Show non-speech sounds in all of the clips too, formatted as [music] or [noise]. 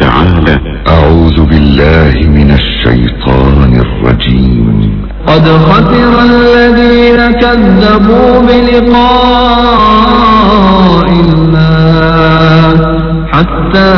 تعالى. أعوذ بالله من الشيطان الرجيم. قد خسر الذين كذبوا بلقاء الله حتى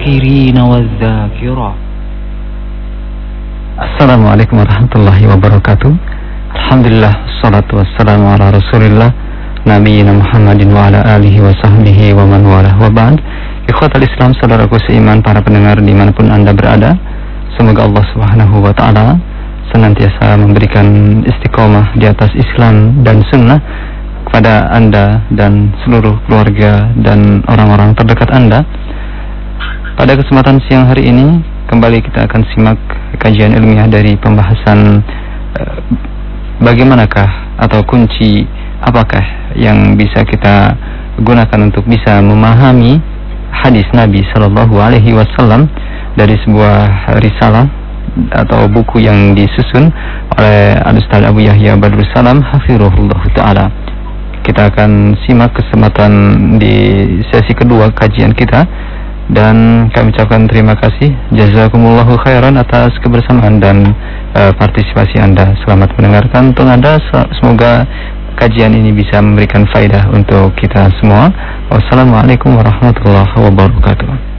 للذاكرين والذاكرات Assalamualaikum warahmatullahi wabarakatuh Alhamdulillah Salatu wassalamu ala rasulillah Nabiina Muhammadin wa ala alihi wa sahbihi wa man walah wa ba'd Ikhwatal Islam saudaraku seiman para pendengar dimanapun anda berada Semoga Allah subhanahu wa ta'ala Senantiasa memberikan istiqomah di atas Islam dan sunnah Kepada anda dan seluruh keluarga dan orang-orang terdekat anda pada kesempatan siang hari ini kembali kita akan simak kajian ilmiah dari pembahasan eh, bagaimanakah atau kunci apakah yang bisa kita gunakan untuk bisa memahami hadis Nabi Shallallahu Alaihi Wasallam dari sebuah risalah atau buku yang disusun oleh Al-Ustaz Abu Yahya Badrul Salam Hafirullah Ta'ala. Kita akan simak kesempatan di sesi kedua kajian kita dan kami ucapkan terima kasih jazakumullahu khairan atas kebersamaan dan uh, partisipasi Anda. Selamat mendengarkan untuk Anda. Semoga kajian ini bisa memberikan faidah untuk kita semua. Wassalamualaikum warahmatullahi wabarakatuh.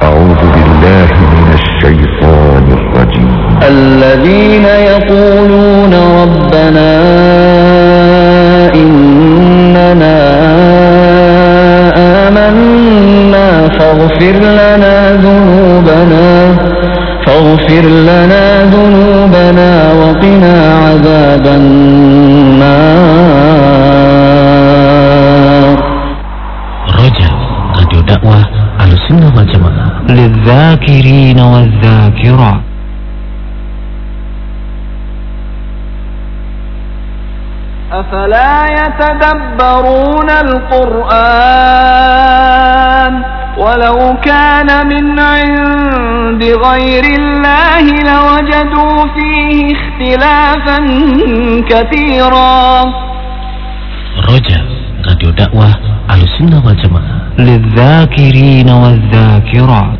أعوذ بالله من الشيطان الرجيم الذين يقولون ربنا فاغفر لنا ذنوبنا فاغفر لنا ذنوبنا وقنا عذاب النار. Roja Radio Dakwah Ahlussunnah wal Jamaah للذاكرين والذاكرات. أفلا يتدبرون القرآن ولو كان من عند غير الله لوجدوا فيه اختلافا كثيرا. Roja Radio Dakwah Ahlussunnah wal Jamaah للذاكرين والذاكرات.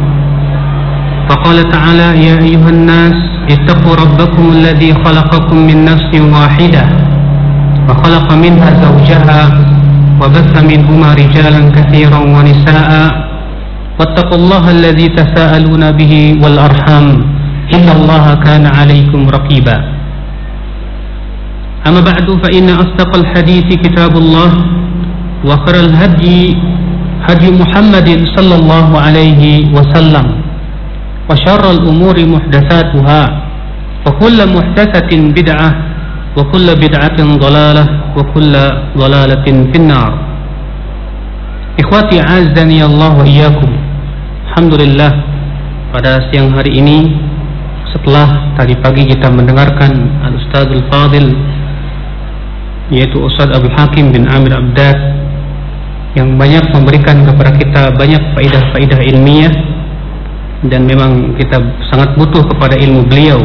فقال تعالى يا أيها الناس اتقوا ربكم الذي خلقكم من نفس واحدة وخلق منها زوجها وبث منهما رجالا كثيرا ونساء واتقوا الله الذي تساءلون به والأرحام إن الله كان عليكم رقيبا. أما بعد فإن أصدق الحديث كتاب الله وخير الهدي هدي محمد صلى الله عليه وسلم. وشر الأمور محدثاتها وكل محدثة بدعة وكل بدعة ضلالة وكل ضلالة في النار إخواتي عزني الله وإياكم Alhamdulillah pada siang hari ini setelah tadi pagi kita mendengarkan Al-Ustadzul Fadil yaitu Ustadz Abu Hakim bin Amir Abdad yang banyak memberikan kepada kita banyak faidah-faidah ilmiah dan memang kita sangat butuh kepada ilmu beliau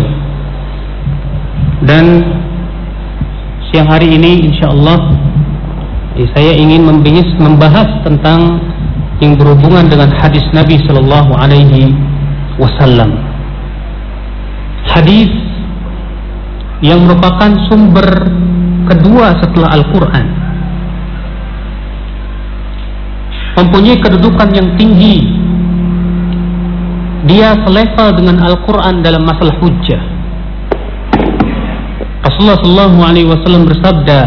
dan siang hari ini insyaallah eh, saya ingin membahas, membahas tentang yang berhubungan dengan hadis Nabi Shallallahu Alaihi Wasallam. Hadis yang merupakan sumber kedua setelah Al-Quran. Mempunyai kedudukan yang tinggi. Dia selevel dengan Al-Quran dalam masalah hujjah. Rasulullah Shallallahu Alaihi Wasallam bersabda,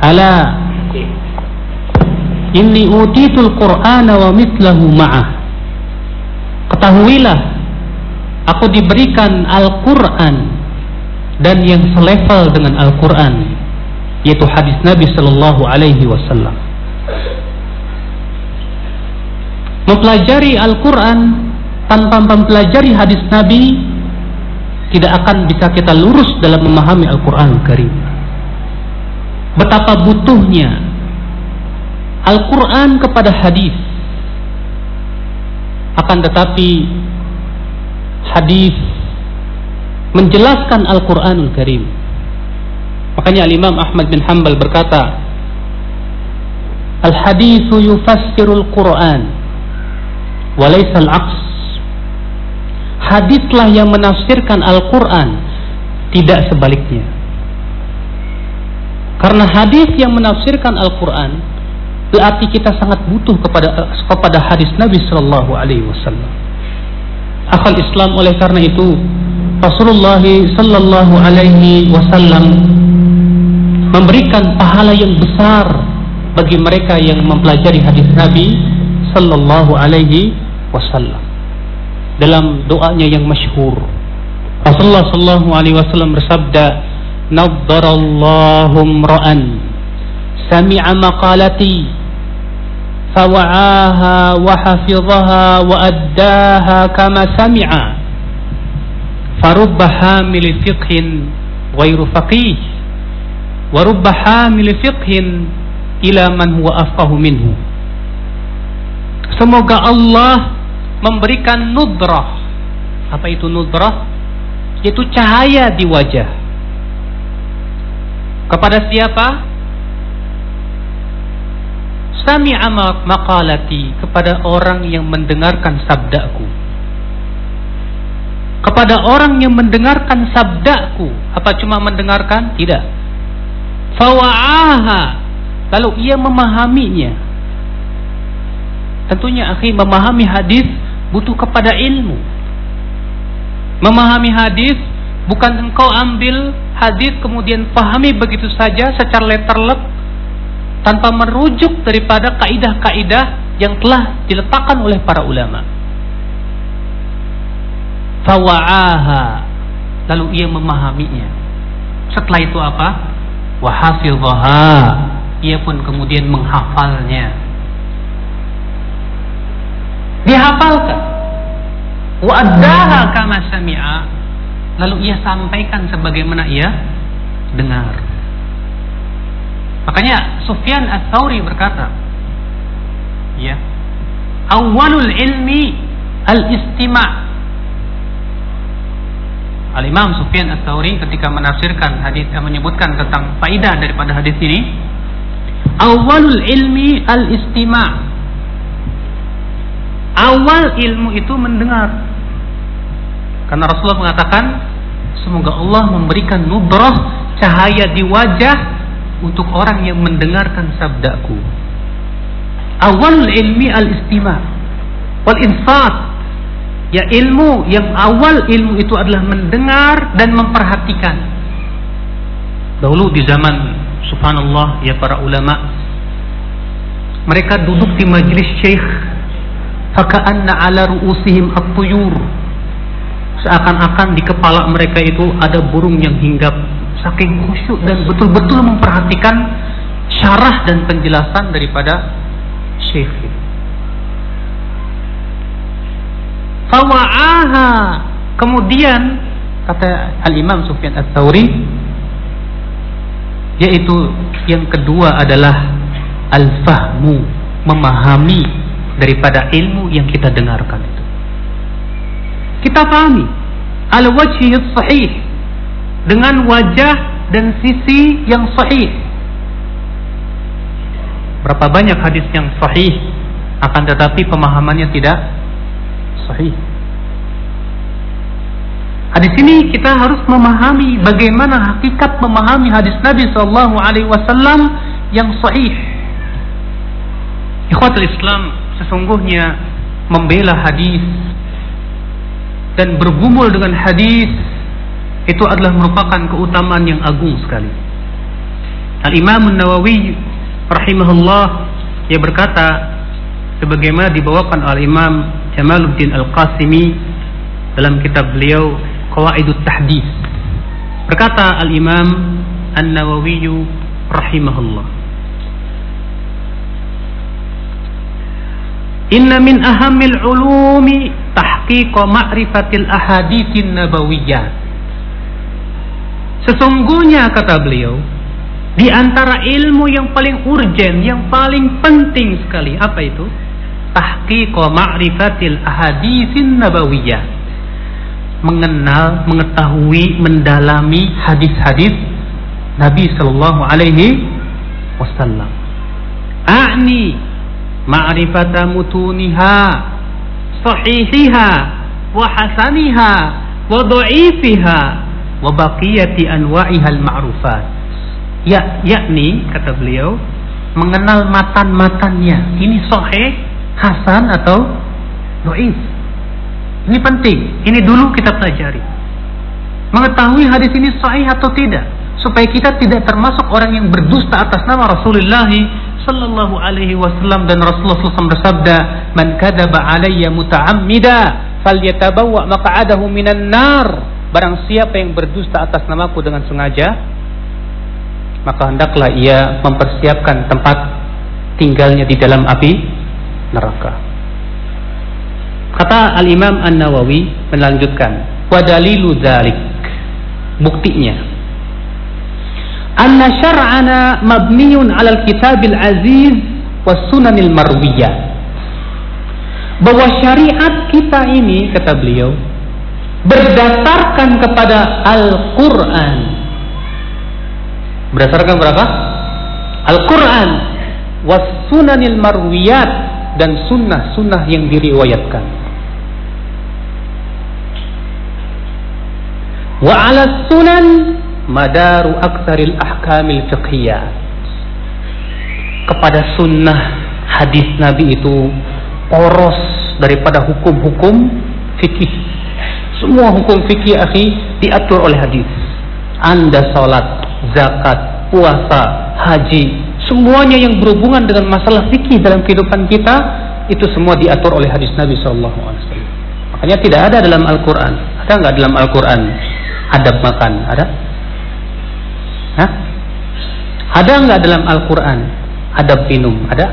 "Ala Inni utitul Qur'ana wa mitlahu ma'ah. Ketahuilah, aku diberikan Al-Quran dan yang selevel dengan Al-Quran, yaitu hadis Nabi Sallallahu Alaihi Wasallam. Mempelajari Al-Quran tanpa mempelajari hadis Nabi tidak akan bisa kita lurus dalam memahami Al-Quran Karim. Betapa butuhnya Al-Quran kepada hadis akan tetapi hadis menjelaskan Al-Quranul Karim makanya Al-Imam Ahmad bin Hanbal berkata Al-hadithu yufassirul Quran walaysa al-aqs hadislah yang menafsirkan Al-Quran. Tidak sebaliknya. Karena hadis yang menafsirkan Al-Quran berarti kita sangat butuh kepada kepada hadis Nabi Shallallahu Alaihi Wasallam. Akal Islam oleh karena itu Rasulullah Shallallahu Alaihi Wasallam memberikan pahala yang besar bagi mereka yang mempelajari hadis Nabi Shallallahu Alaihi Wasallam dalam doanya yang masyhur. Rasulullah sallallahu Alaihi Wasallam bersabda, "Nadzarallahu ra'an sami'a maqalati fawa'aha wa hafizaha wa addaha kama sami'a farubba hamil fiqhin ghairu faqih wa rubba hamil fiqhin ila man huwa afqahu minhu." Semoga Allah memberikan nudrah. Apa itu nudrah? Yaitu cahaya di wajah. Kepada siapa? Sami'a maqalati kepada orang yang mendengarkan sabdaku. Kepada orang yang mendengarkan sabdaku, apa cuma mendengarkan? Tidak. Fawa'aha, lalu ia memahaminya. Tentunya akhi memahami hadis butuh kepada ilmu. Memahami hadis bukan engkau ambil hadis kemudian pahami begitu saja secara letterlek tanpa merujuk daripada kaidah-kaidah yang telah diletakkan oleh para ulama. Fawa'aha lalu ia memahaminya. Setelah itu apa? Wahafidhaha ia pun kemudian menghafalnya. Dihafalkan. Wa'addaha kama sami'a lalu ia sampaikan sebagaimana ia dengar. Makanya Sufyan Ats-Tsauri berkata, ya, awalul ilmi al-istima' Al Imam Sufyan Ats-Tsauri ketika menafsirkan hadis yang menyebutkan tentang faidah daripada hadis ini, awalul ilmi al istima. Awal ilmu itu mendengar. Karena Rasulullah mengatakan, semoga Allah memberikan nubrah cahaya di wajah untuk orang yang mendengarkan sabdaku. Awal ilmi al istima wal insat Ya ilmu yang awal ilmu itu adalah mendengar dan memperhatikan. Dahulu di zaman subhanallah ya para ulama mereka duduk di majlis syekh faka'anna ala ru'usihim at-tuyur seakan-akan di kepala mereka itu ada burung yang hinggap saking khusyuk dan betul-betul memperhatikan syarah dan penjelasan daripada syekh itu. Fawa'aha. Kemudian kata Al-Imam Sufyan Ats-Tsauri yaitu yang kedua adalah al-fahmu, memahami daripada ilmu yang kita dengarkan itu. Kita pahami al-wajhi sahih dengan wajah dan sisi yang sahih. Berapa banyak hadis yang sahih akan tetapi pemahamannya tidak sahih. Hadis ini kita harus memahami bagaimana hakikat memahami hadis Nabi Shallallahu Alaihi Wasallam yang sahih. Ikhwatul Islam sesungguhnya membela hadis dan bergumul dengan hadis itu adalah merupakan keutamaan yang agung sekali. Al Imam Nawawi rahimahullah ia berkata sebagaimana dibawakan oleh Imam Jamaluddin Al-Qasimi dalam kitab beliau Qawaidut Tahdis. Berkata Al-Imam An-Nawawi rahimahullah. Inna min ahamil ulumi tahqiq ma'rifatil ahaditsin nabawiyyah. Sesungguhnya kata beliau, di antara ilmu yang paling urgen, yang paling penting sekali apa itu? tahqiq ma'rifatil ahaditsin nabawiyah mengenal, mengetahui, mendalami hadis-hadis Nabi sallallahu alaihi wasallam. A'ni ma'rifata mutuniha sahihiha wa hasaniha wa dha'ifiha wa baqiyati anwa'iha al-ma'rufat. Ya, yakni kata beliau mengenal matan-matannya. Ini sahih hasan atau doif. Ini penting. Ini dulu kita pelajari. Mengetahui hadis ini sahih atau tidak, supaya kita tidak termasuk orang yang berdusta atas nama Rasulullah sallallahu alaihi wasallam dan Rasulullah SAW bersabda, "Man kadzaba alayya muta'ammida falyatabawwa maq'adahu minan nar." Barang siapa yang berdusta atas namaku dengan sengaja, maka hendaklah ia mempersiapkan tempat tinggalnya di dalam api neraka. Kata Al-Imam An-Nawawi melanjutkan, wa dalilu. Buktinya anna syar'ana mabniun 'alal kitabil aziz was sunanil. Bahwa syariat kita ini kata beliau berdasarkan kepada Al-Qur'an. Berdasarkan berapa? Al-Qur'an was sunanil marwiyat dan sunnah-sunnah yang diriwayatkan. Wa ala sunan madaru aktsaril ahkamil fiqhiyah. Kepada sunnah hadis Nabi itu poros daripada hukum-hukum fikih. Semua hukum fikih akhi diatur oleh hadis. Anda salat, zakat, puasa, haji, semuanya yang berhubungan dengan masalah fikih dalam kehidupan kita itu semua diatur oleh hadis Nabi Shallallahu Alaihi Wasallam. Makanya tidak ada dalam Al-Quran. Ada nggak dalam Al-Quran adab makan? Ada? Hah? Ada nggak dalam Al-Quran adab minum? Ada?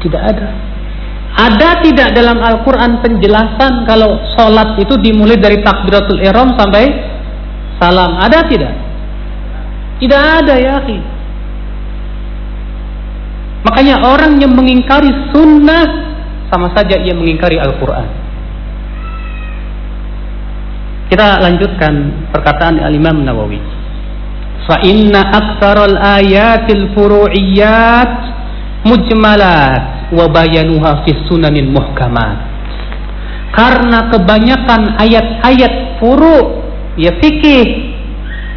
Tidak ada. Ada tidak dalam Al-Quran penjelasan kalau sholat itu dimulai dari takbiratul ihram sampai salam? Ada tidak? Tidak ada ya, akhi. Makanya orang yang mengingkari sunnah sama saja ia mengingkari Al-Quran. Kita lanjutkan perkataan Al-Imam Nawawi. Fa inna aktsaral ayatil furu'iyat mujmalat wa bayanuha fi sunanin muhkamat. Karena kebanyakan ayat-ayat furu ya fikih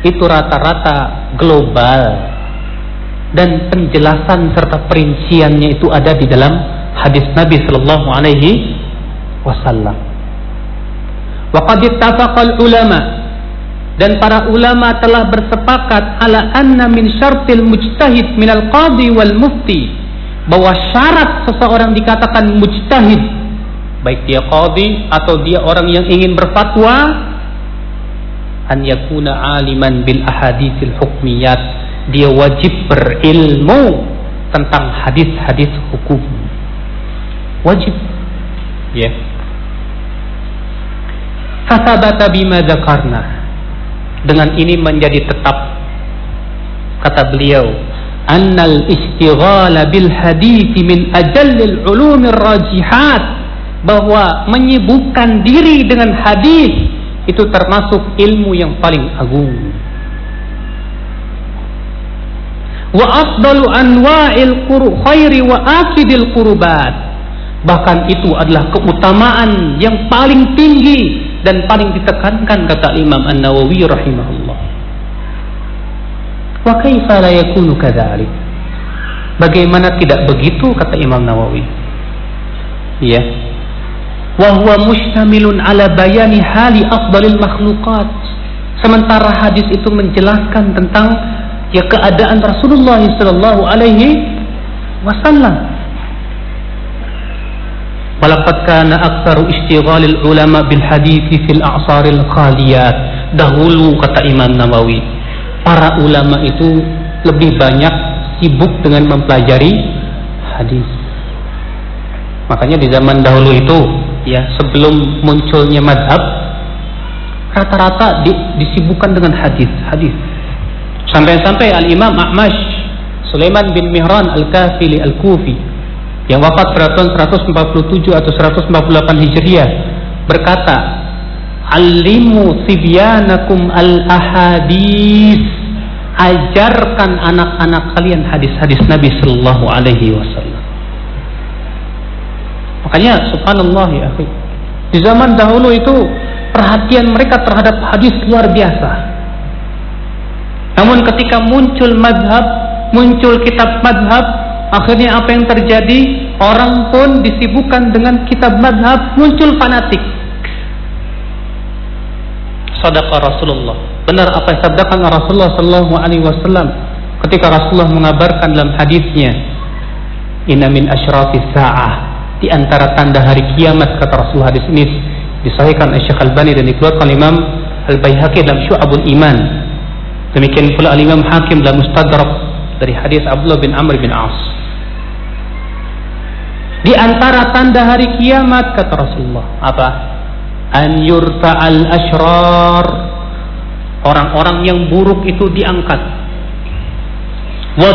itu rata-rata global dan penjelasan serta perinciannya itu ada di dalam hadis Nabi Shallallahu Alaihi Wasallam. Waqad ittafaqal ulama dan para ulama telah bersepakat ala anna min syartil mujtahid minal qadi wal mufti. Bahwa syarat seseorang dikatakan mujtahid baik dia qadi atau dia orang yang ingin berfatwa an yakuna aliman bil ahaditsil hukmiyat. Dia wajib berilmu tentang hadis-hadis hukum. Wajib. Ya. Yeah. fasabata bima dzakarna dengan ini menjadi tetap kata beliau annal istighala bil hadis min ajallil ulumir rajihat bahwa menyibukkan diri dengan hadis itu termasuk ilmu yang paling agung. Wa afdalu anwa'il khairi wa akidil qurbat. Bahkan itu adalah keutamaan yang paling tinggi dan paling ditekankan kata Imam An-Nawawi rahimahullah. Wa kaifa la yakunu kadzalik? Bagaimana tidak begitu kata Imam Nawawi? Ya, wa mustamilun ala bayani hali afdalil makhluqat. Sementara hadis itu menjelaskan tentang ya keadaan Rasulullah sallallahu alaihi wasallam. Walaqad kana aktsaru istighalil ulama bil hadis fil a'saril khaliyat. Dahulu kata Imam Nawawi, para ulama itu lebih banyak sibuk dengan mempelajari hadis. Makanya di zaman dahulu itu ya sebelum munculnya madhab rata-rata di, disibukkan dengan hadis hadis sampai-sampai al Imam Ahmad Sulaiman bin Mihran al Kafili al Kufi yang wafat pada tahun 147 atau 148 Hijriah berkata alimu sibyanakum al ahadis ajarkan anak-anak kalian hadis-hadis Nabi Sallallahu Alaihi Wasallam Makanya subhanallah ya akhi. Di zaman dahulu itu perhatian mereka terhadap hadis luar biasa. Namun ketika muncul madhab, muncul kitab madhab, akhirnya apa yang terjadi? Orang pun disibukkan dengan kitab madhab, muncul fanatik. Sadaqah Rasulullah. Benar apa yang sabdakan Rasulullah Sallallahu Alaihi Wasallam ketika Rasulullah mengabarkan dalam hadisnya, Inna min asyrafis sa'ah di antara tanda hari kiamat kata Rasul hadis ini disahihkan oleh Syekh Al-Bani dan dikeluarkan Imam Al-Baihaqi dalam Syu'abul Iman. Demikian pula Al-Imam Hakim dalam Mustadrak dari hadis Abdullah bin Amr bin As. Di antara tanda hari kiamat kata Rasulullah apa? An yurta'al ashrar orang-orang yang buruk itu diangkat. Wa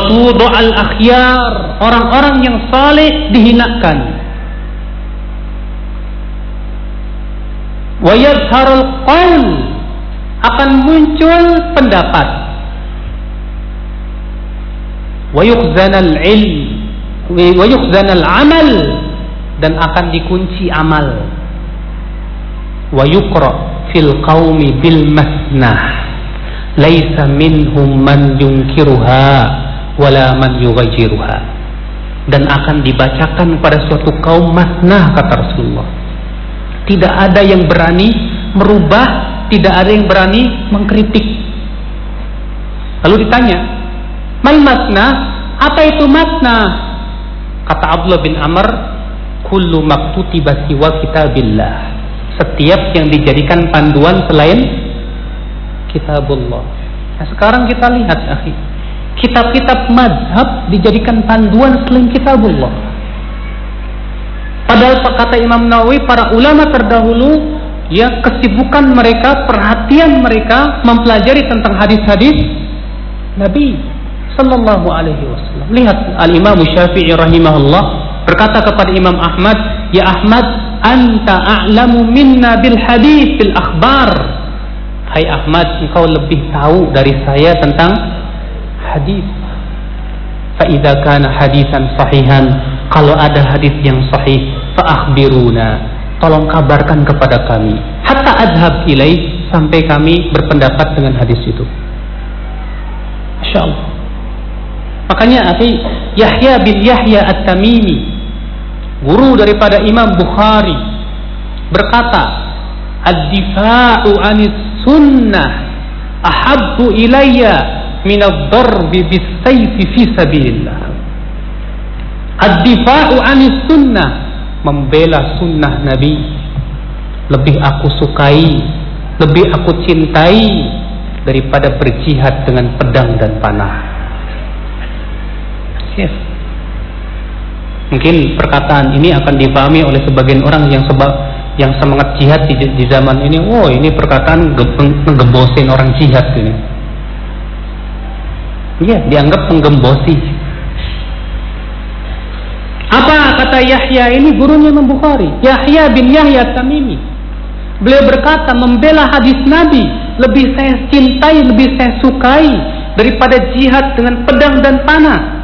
al akhyar orang-orang yang saleh dihinakan. wa yadharul qaul akan muncul pendapat wa yukhzanal ilm wa yukhzanal amal dan akan dikunci amal wa yuqra fil qaumi bil masnah laisa minhum man yunkiruha wala man yughayyiruha dan akan dibacakan pada suatu kaum masnah kata Rasulullah tidak ada yang berani merubah, tidak ada yang berani mengkritik. Lalu ditanya, "Mal makna? Apa itu makna?" Kata Abdullah bin Amr, "Kullu maktutiba siwa kitabillah." Setiap yang dijadikan panduan selain kitabullah. Nah, sekarang kita lihat, akhi. Kitab-kitab madhab dijadikan panduan selain kitabullah. Padahal kata Imam Nawawi para ulama terdahulu ya kesibukan mereka, perhatian mereka mempelajari tentang hadis-hadis Nabi sallallahu alaihi wasallam. Lihat Al-Imam Syafi'i rahimahullah berkata kepada Imam Ahmad, "Ya Ahmad, anta a'lamu minna bil hadis bil akhbar." Hai Ahmad, engkau lebih tahu dari saya tentang hadis. Fa'idha kana hadisan sahihan. Kalau ada hadis yang sahih, fa'akhbiruna. Tolong kabarkan kepada kami. Hatta adhab ilaih sampai kami berpendapat dengan hadis itu. Masya Allah. Makanya akhi Yahya bin Yahya At-Tamimi guru daripada Imam Bukhari berkata ad-difa'u 'anis sunnah ahabbu ilayya min ad-darbi bis-sayfi fi sabilillah ad-difa'u 'anis sunnah membela sunnah Nabi lebih aku sukai lebih aku cintai daripada berjihad dengan pedang dan panah. Yes. Mungkin perkataan ini akan dipahami oleh sebagian orang yang sebab yang semangat jihad di, di zaman ini. Oh, ini perkataan menggembosin orang jihad ini. Iya, dianggap menggembosi. Apa kata Yahya ini gurunya Imam Bukhari? Yahya bin Yahya Tamimi. Beliau berkata membela hadis Nabi lebih saya cintai, lebih saya sukai daripada jihad dengan pedang dan panah.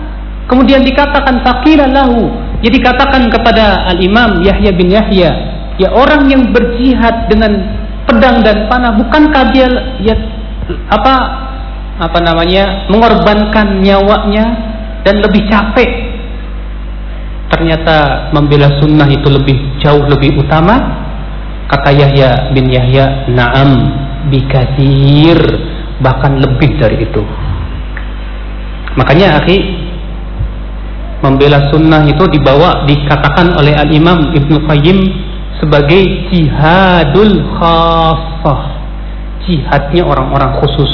Kemudian dikatakan fakira lahu. Jadi katakan kepada Al-Imam Yahya bin Yahya, ya orang yang berjihad dengan pedang dan panah bukankah dia ya apa apa namanya mengorbankan nyawanya dan lebih capek? Ternyata membela sunnah itu lebih jauh lebih utama. Kata Yahya bin Yahya na'am bikathir. Bahkan lebih dari itu. Makanya akhi membela sunnah itu dibawa dikatakan oleh al-imam Ibnu Qayyim sebagai jihadul khasah jihadnya orang-orang khusus.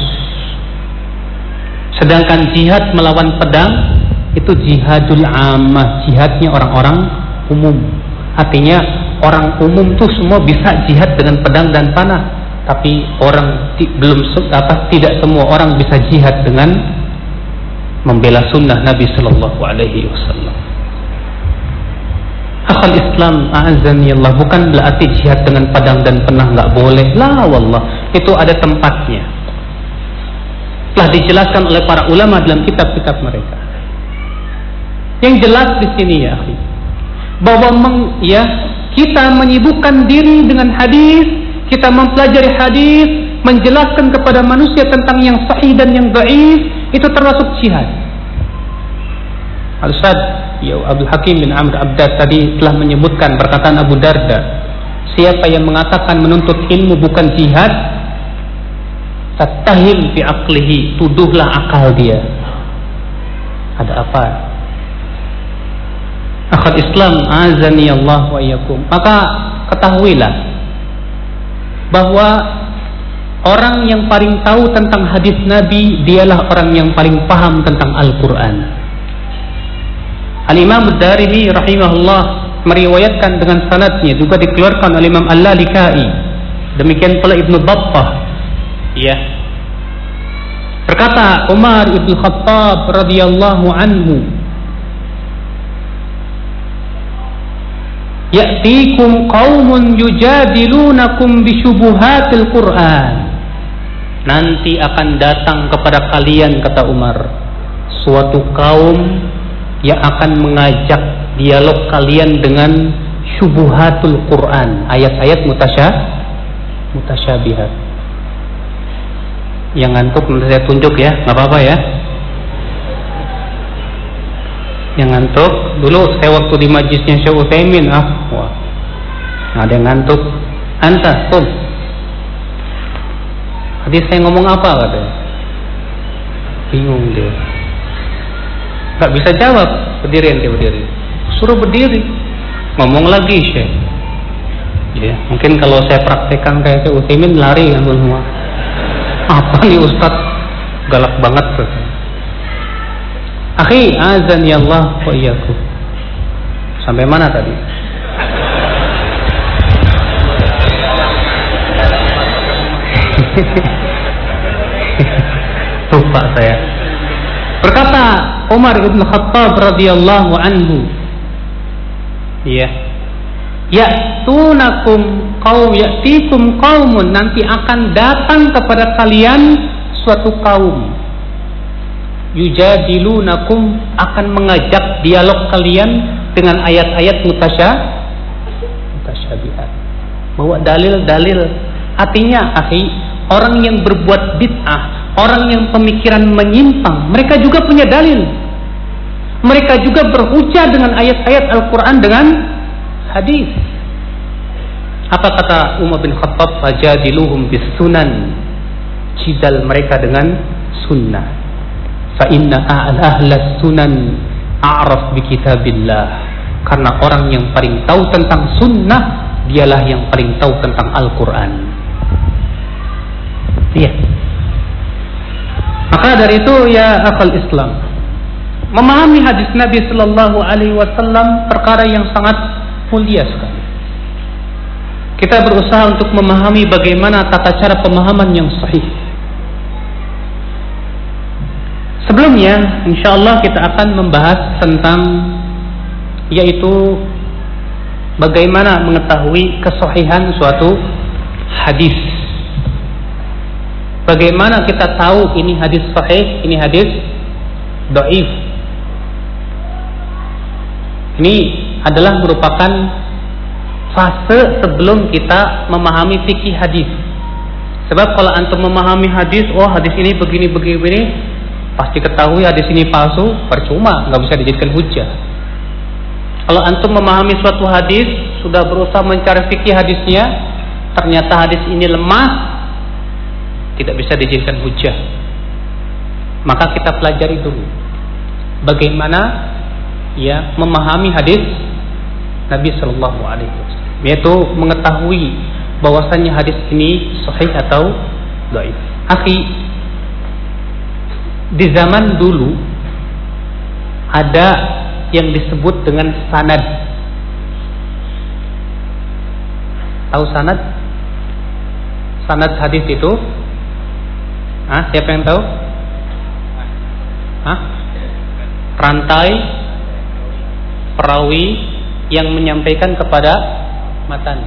Sedangkan jihad melawan pedang itu jihadul ammah. Jihadnya orang-orang umum. Artinya orang umum tuh semua bisa jihad dengan pedang dan panah. Tapi orang belum apa tidak semua orang bisa jihad dengan membela sunnah Nabi Sallallahu Alaihi Wasallam. Akal Islam azani Allah bukan berarti jihad dengan padang dan panah nggak boleh. La wallah itu ada tempatnya. Telah dijelaskan oleh para ulama dalam kitab-kitab mereka. Yang jelas di sini ya, bahwa meng, ya kita menyibukkan diri dengan hadis kita mempelajari hadis, menjelaskan kepada manusia tentang yang sahih dan yang dhaif, itu termasuk jihad. Al-Ustaz ya Abdul Hakim bin Amr Abdad tadi telah menyebutkan perkataan Abu Darda. Siapa yang mengatakan menuntut ilmu bukan jihad fatahim fi aklihi tuduhlah akal dia. Ada apa? Akal Islam azani Allah wa iyakum maka ketahuilah bahwa orang yang paling tahu tentang hadis Nabi dialah orang yang paling paham tentang Al-Quran. Al-Imam Ad-Darimi rahimahullah meriwayatkan dengan sanadnya juga dikeluarkan oleh Imam Al-Lalikai. Demikian pula Ibnu Battah. Ya. Berkata Umar Ibn Khattab radhiyallahu anhu ya'tikum qaumun yujadilunakum bisyubuhatil Qur'an nanti akan datang kepada kalian kata Umar. Suatu kaum yang akan mengajak dialog kalian dengan syubuhatul Quran ayat-ayat mutasyah mutasyabihat. Yang ngantuk nanti saya tunjuk ya nggak apa-apa ya. Yang ngantuk dulu saya waktu di majlisnya Syekh Utsaimin ah wah ada yang ngantuk. Anta tuh tadi saya ngomong apa katanya? Bingung dia. Nggak bisa jawab berdiri ente berdiri. Suruh berdiri. Ngomong lagi Syekh. Ya mungkin kalau saya praktekkan kayak Syekh Utsaimin lari kan semua. Apa nih Ustadz galak banget Akhi, azan ya Allah wa iyyakum. Sampai mana tadi? [laughs] Lupa saya. Berkata Umar bin Khattab radhiyallahu anhu, ya, ya tunakum qaum ya'tikum qaumun nanti akan datang kepada kalian suatu kaum. Yujadilunakum akan mengajak dialog kalian dengan ayat-ayat mutasya mutasyabihat. Bawa dalil-dalil. Artinya akhi orang yang berbuat bid'ah orang yang pemikiran menyimpang mereka juga punya dalil. Mereka juga berhujah dengan ayat-ayat Al-Quran dengan hadis. Apa kata Umar bin Khattab? Fajadiluhum bis sunan cidal mereka dengan sunnah. Fa inna ahla sunan a'raf bi kitabillah. Karena orang yang paling tahu tentang sunnah dialah yang paling tahu tentang Al-Quran iya maka dari itu ya akal Islam memahami hadis Nabi Sallallahu Alaihi Wasallam perkara yang sangat mulia sekali kita berusaha untuk memahami bagaimana tata cara pemahaman yang sahih. Sebelumnya, insya Allah kita akan membahas tentang yaitu bagaimana mengetahui kesahihan suatu hadis. Bagaimana kita tahu ini hadis sahih, ini hadis doif. Ini adalah merupakan fase sebelum kita memahami fikih hadis. Sebab kalau antum memahami hadis, oh hadis ini begini begini begini, pasti ketahui hadis ini palsu, percuma, nggak bisa dijadikan hujah. Kalau antum memahami suatu hadis, sudah berusaha mencari fikih hadisnya, ternyata hadis ini lemah, tidak bisa dijadikan hujah. Maka kita pelajari dulu bagaimana ya memahami hadis Nabi Shallallahu Alaihi Wasallam yaitu mengetahui bahwasannya hadis ini sahih atau dhaif. Akhi, di zaman dulu ada yang disebut dengan sanad. Tahu sanad? Sanad hadis itu? Ah, siapa yang tahu? Hah? Rantai perawi yang menyampaikan kepada matan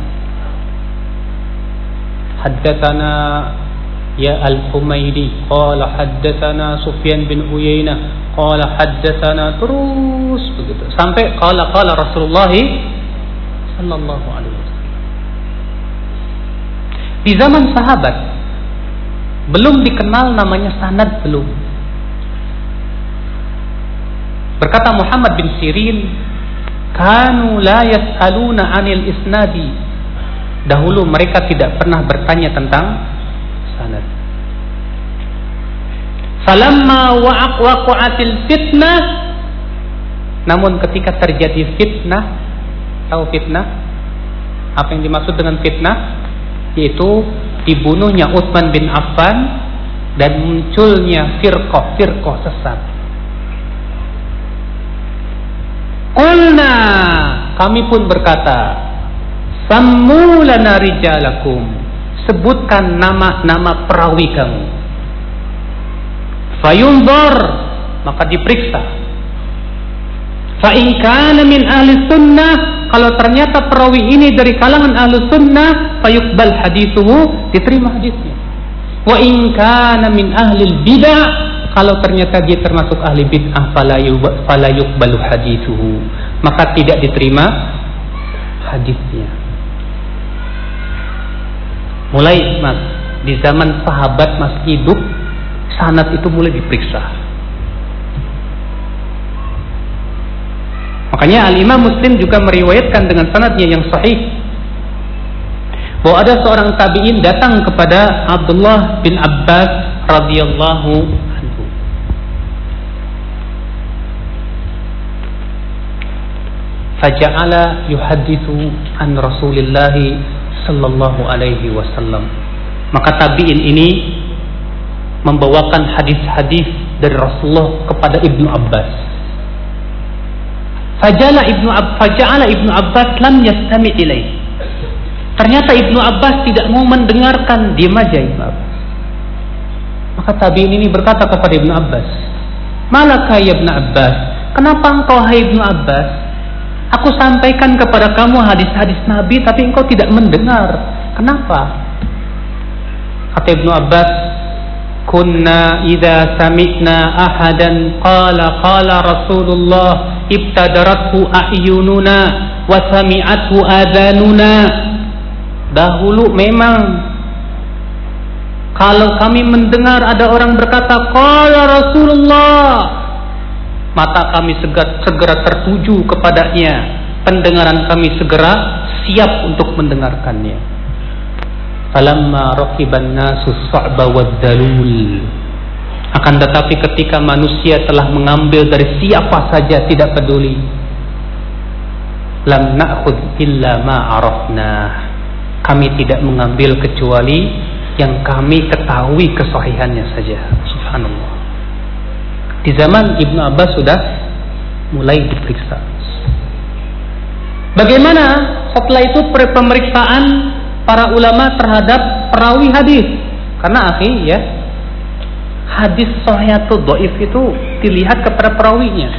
haddatsana ya al-Humaydi qala haddatsana Sufyan bin Uyainah qala haddatsana terus begitu sampai qala qala Rasulullah sallallahu alaihi wasallam di zaman sahabat belum dikenal namanya sanad belum berkata Muhammad bin Sirin kanu la yas'aluna 'anil isnadi. Dahulu mereka tidak pernah bertanya tentang sanad. Falamma waqa'atil fitnah namun ketika terjadi fitnah, tahu fitnah? Apa yang dimaksud dengan fitnah? Yaitu dibunuhnya Utsman bin Affan dan munculnya firqah-firqah sesat. Qulna kami pun berkata Sammu lana rijalakum. Sebutkan nama-nama perawi kamu. Fayunzor Maka diperiksa Kana min ahli sunnah. Kalau ternyata perawi ini dari kalangan ahli sunnah Fayukbal hadithuhu Diterima hadisnya. Wa in min ahli bidah. Kalau ternyata dia termasuk ahli bid'ah fala yuqbalu hadithuhu. Maka tidak diterima hadisnya. Mulai mas di zaman sahabat mas hidup sanat itu mulai diperiksa makanya al-imam muslim juga meriwayatkan dengan sanatnya yang sahih bahwa ada seorang tabi'in datang kepada Abdullah bin Abbas radhiyallahu faja'ala yuhadithu an Rasulillah sallallahu alaihi wasallam. Maka tabi'in ini membawakan hadis-hadis dari Rasulullah kepada Ibnu Abbas. Fajala Ibnu Ab faja'ala Ibnu Abbas lam yastami ilaih. Ternyata Ibnu Abbas tidak mau mendengarkan, diam aja. Maka tabi'in ini berkata kepada Ibnu Abbas, "Malaka ya Ibnu Abbas? Kenapa engkau hai Ibnu Abbas? Aku sampaikan kepada kamu hadis-hadis Nabi tapi engkau tidak mendengar. Kenapa? Kata Ibnu Abbas, "Kunna idza sami'na ahadan qala qala Rasulullah ibtadarathu a'yununa wa sami'athu adhanuna." Dahulu memang kalau kami mendengar ada orang berkata qala Rasulullah mata kami segera, segera tertuju kepadanya pendengaran kami segera siap untuk mendengarkannya falamma raqiban nasu sa'ba wadzalul akan tetapi ketika manusia telah mengambil dari siapa saja tidak peduli lam na'khud illa ma arafna. Kami tidak mengambil kecuali yang kami ketahui kesahihannya saja. Subhanallah. Di zaman Ibnu Abbas sudah mulai diperiksa. Bagaimana setelah itu pemeriksaan para ulama terhadap perawi hadis? Karena akhi ya, hadis sahih atau doif itu dilihat kepada perawinya.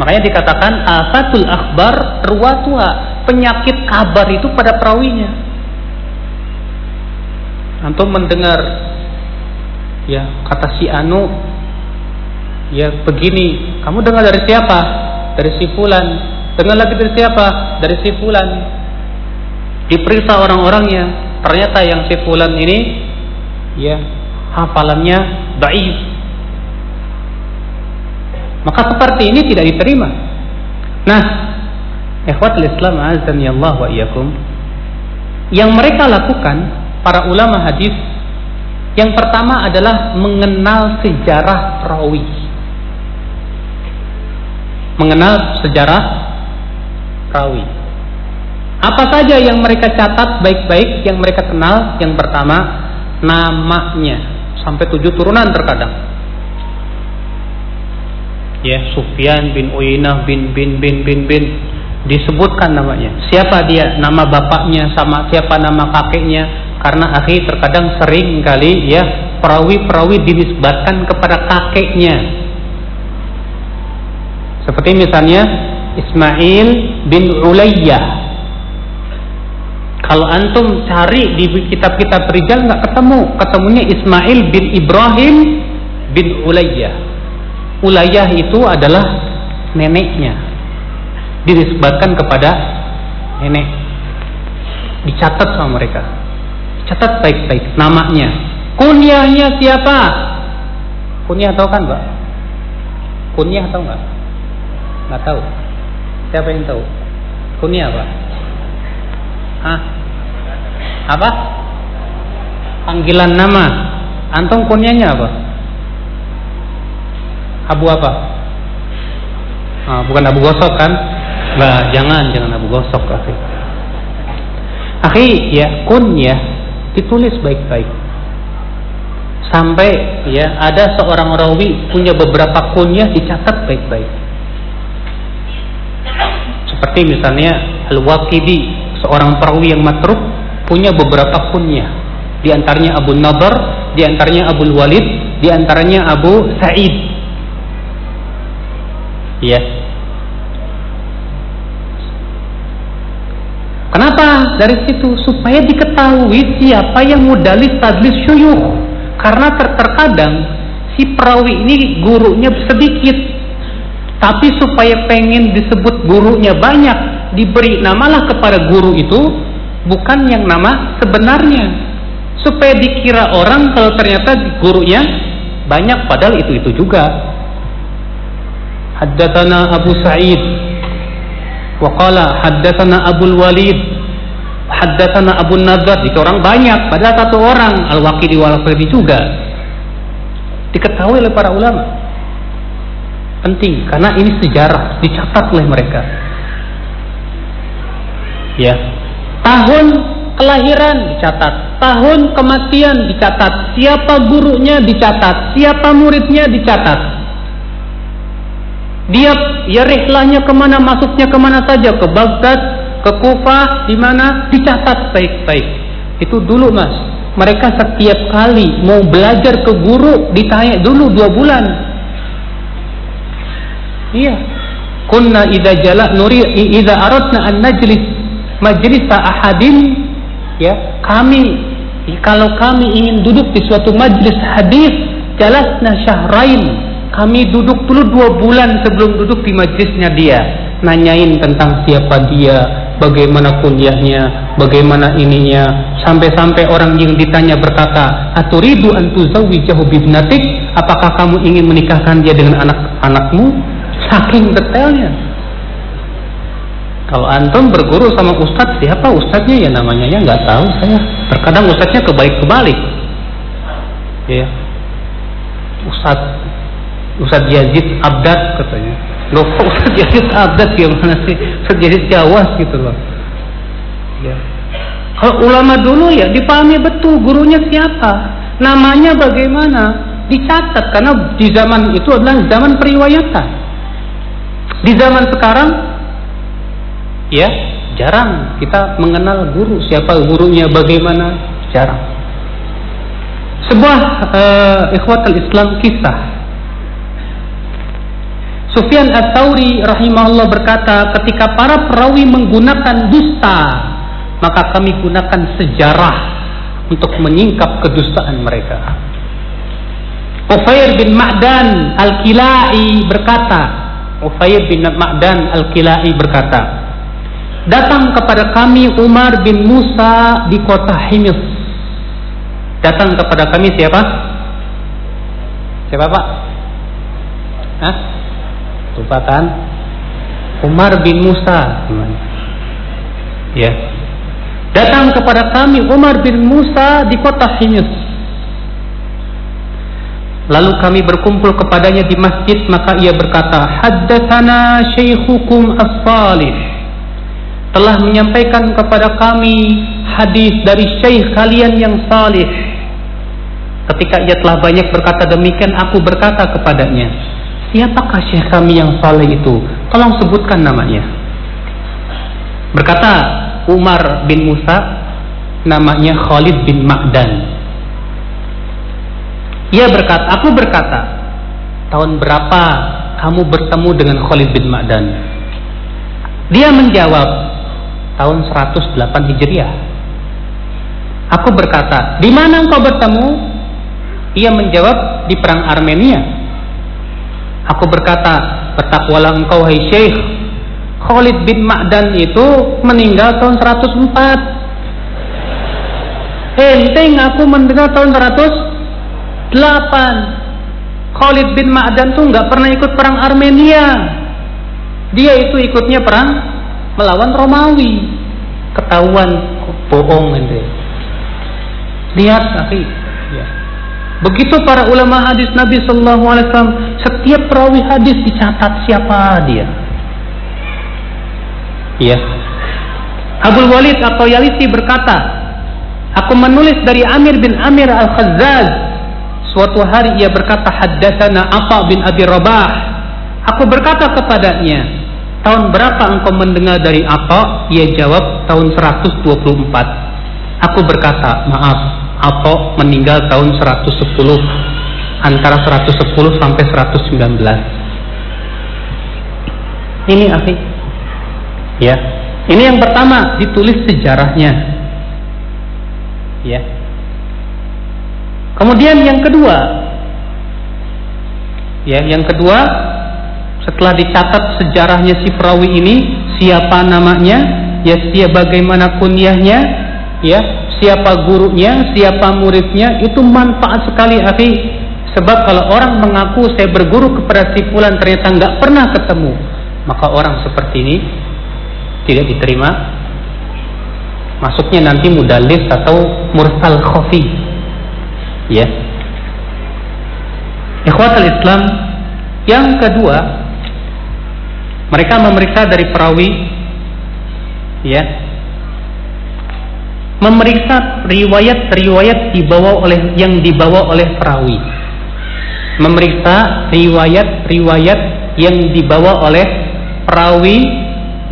Makanya dikatakan afatul akhbar ruwatuha, penyakit kabar itu pada perawinya. Antum mendengar ya kata si Anu ya begini kamu dengar dari siapa dari si fulan dengar lagi dari siapa dari si fulan diperiksa orang-orangnya. Ternyata yang si fulan ini ya hafalannya baik maka seperti ini tidak diterima. Nah ikhwatul islam azan ya Allah wa iyyakum. Yang mereka lakukan para ulama hadis yang pertama adalah mengenal sejarah perawi. Mengenal sejarah rawi. Apa saja yang mereka catat baik-baik, yang mereka kenal? Yang pertama, namanya sampai tujuh turunan terkadang. Ya, Sufyan bin Uyainah bin bin bin bin bin disebutkan namanya. Siapa dia? Nama bapaknya sama siapa nama kakeknya? Karena akhir terkadang sering kali ya perawi-perawi dinisbatkan kepada kakeknya seperti misalnya Ismail bin Ulayyah. Kalau antum cari di kitab-kitab rijal nggak ketemu, ketemunya Ismail bin Ibrahim bin Ulayyah. Ulayyah itu adalah neneknya. Dinisbatkan kepada nenek. Dicatat sama mereka. Dicatat baik-baik namanya. Kunyahnya siapa? Kunyah tahu kan, Mbak? Kunyah tahu nggak? Nggak tahu. Siapa yang tahu? Kunyah apa? Hah? Apa? Panggilan nama. Antum kunyahnya apa? Abu apa? Ah, bukan Abu Gosok kan? Nah, jangan, jangan Abu Gosok, akhi. Akhi, ya kunyah ditulis baik-baik. Sampai ya ada seorang rawi punya beberapa kunyah dicatat baik-baik. Seperti misalnya Al-Waqidi, seorang perawi yang matruk punya beberapa kunyah. Di antaranya Abu Nadar, di antaranya Abu Walid, di antaranya Abu Sa'id. Ya. Kenapa? Dari situ supaya diketahui siapa yang mudalis tadlis syuyuh. Karena ter terkadang si perawi ini gurunya sedikit, tapi supaya pengen disebut gurunya banyak, diberi namalah kepada guru itu bukan yang nama sebenarnya. Supaya dikira orang kalau ternyata gurunya banyak padahal itu-itu juga. Haddatsana Abu Sa'id wa qala haddatsana Abu Walid haddatsana Abu Nadar itu orang banyak padahal satu orang Al-Waqidi wal juga diketahui oleh para ulama penting karena ini sejarah dicatat oleh mereka. Ya. Tahun kelahiran dicatat, tahun kematian dicatat, siapa gurunya dicatat, siapa muridnya dicatat. Dia ya rihlahnya ke mana, masuknya ke mana saja, ke Baghdad, ke Kufah, di mana dicatat baik-baik. Itu dulu mas. Mereka setiap kali mau belajar ke guru ditanya dulu dua bulan Iya. kunna idza jala nuri idza aradna an najlis majlis ahadin ya kami kalau kami ingin duduk di suatu majlis hadis jalasna syahrain kami duduk dulu dua bulan sebelum duduk di majlisnya dia. Nanyain tentang siapa dia bagaimana kuliahnya bagaimana ininya. Sampai-sampai orang yang ditanya berkata aturidu an tuzawwijahu bibnatik? Apakah kamu ingin menikahkan dia dengan anak-anakmu? Saking detailnya kalau antum berguru sama ustadz siapa ustadznya? Ya namanya ya nggak tahu saya. Terkadang ustadznya kebalik kebalik. Ya ustadz ustadz Yazid Abdad katanya. Loh kok ustadz Yazid Abdad? Gimana sih? Ustadz Yazid Jawas gitu loh. Ya kalau ulama dulu ya dipahami betul gurunya siapa. Namanya bagaimana? Dicatat karena di zaman itu adalah zaman periwayatan. Di zaman sekarang ya jarang kita mengenal guru. Siapa gurunya bagaimana? Jarang. Sebuah uh, ikhwatul Islam kisah. Sufyan Ats-Tsauri rahimahullah berkata ketika para perawi menggunakan dusta maka kami gunakan sejarah untuk menyingkap kedustaan mereka. Ufair bin Ma'dan Al-Kilai berkata Ufair bin Ma'dan Al-Kilai berkata Datang kepada kami Umar bin Musa di kota Himis. Datang kepada kami siapa? Siapa Pak? Hah? Lupa kan? Umar bin Musa. Ya. Datang kepada kami Umar bin Musa di kota Himis. Lalu kami berkumpul kepadanya di masjid maka ia berkata, "Haddatsana syaikhukum as-salih." Telah menyampaikan kepada kami hadis dari syekh kalian yang salih. Ketika ia telah banyak berkata demikian, aku berkata kepadanya, siapakah syekh kami yang salih itu? Tolong sebutkan namanya. Berkata Umar bin Musa, namanya Khalid bin Ma'dan. Ia berkata, aku berkata, tahun berapa kamu bertemu dengan Khalid bin Ma'dan? Dia menjawab, tahun 108 Hijriah. Aku berkata, di mana engkau bertemu? Ia menjawab, di perang Armenia. Aku berkata, bertakwalah engkau hai Syekh. Khalid bin Ma'dan itu meninggal tahun 104. Enteng aku mendengar tahun 108. Khalid bin Ma'dan tuh nggak pernah ikut perang Armenia. Dia itu ikutnya perang melawan Romawi. Ketahuan bohong ente. Lihat, akhi. Ya. Begitu para ulama hadis Nabi Shallallahu Alaihi Wasallam, setiap perawi hadis dicatat siapa dia. Ya. Abdul Walid atau Yalisi berkata, aku menulis dari Amir bin Amir al Khazaz. Suatu hari ia berkata, haddatsana Apa bin Abi Rabah. Aku berkata kepadanya, tahun berapa engkau mendengar dari Atta? Ia jawab tahun 124. Aku berkata, maaf, Atta meninggal tahun 110 antara 110 sampai 119. Ini akhi. Ya. Ini yang pertama ditulis sejarahnya. Ya. Kemudian yang kedua, ya, yang kedua setelah dicatat sejarahnya si perawi ini, siapa namanya, ya siapa bagaimana kunyahnya, ya siapa gurunya, siapa muridnya, itu manfaat sekali akhi. Sebab kalau orang mengaku saya berguru kepada si fulan ternyata nggak pernah ketemu, maka orang seperti ini tidak diterima. Masuknya nanti mudalis atau mursal khafi. Ya. Ikhwatul Islam yang kedua mereka memeriksa dari perawi ya. Memeriksa riwayat-riwayat dibawa oleh yang dibawa oleh perawi. Memeriksa riwayat-riwayat yang dibawa oleh perawi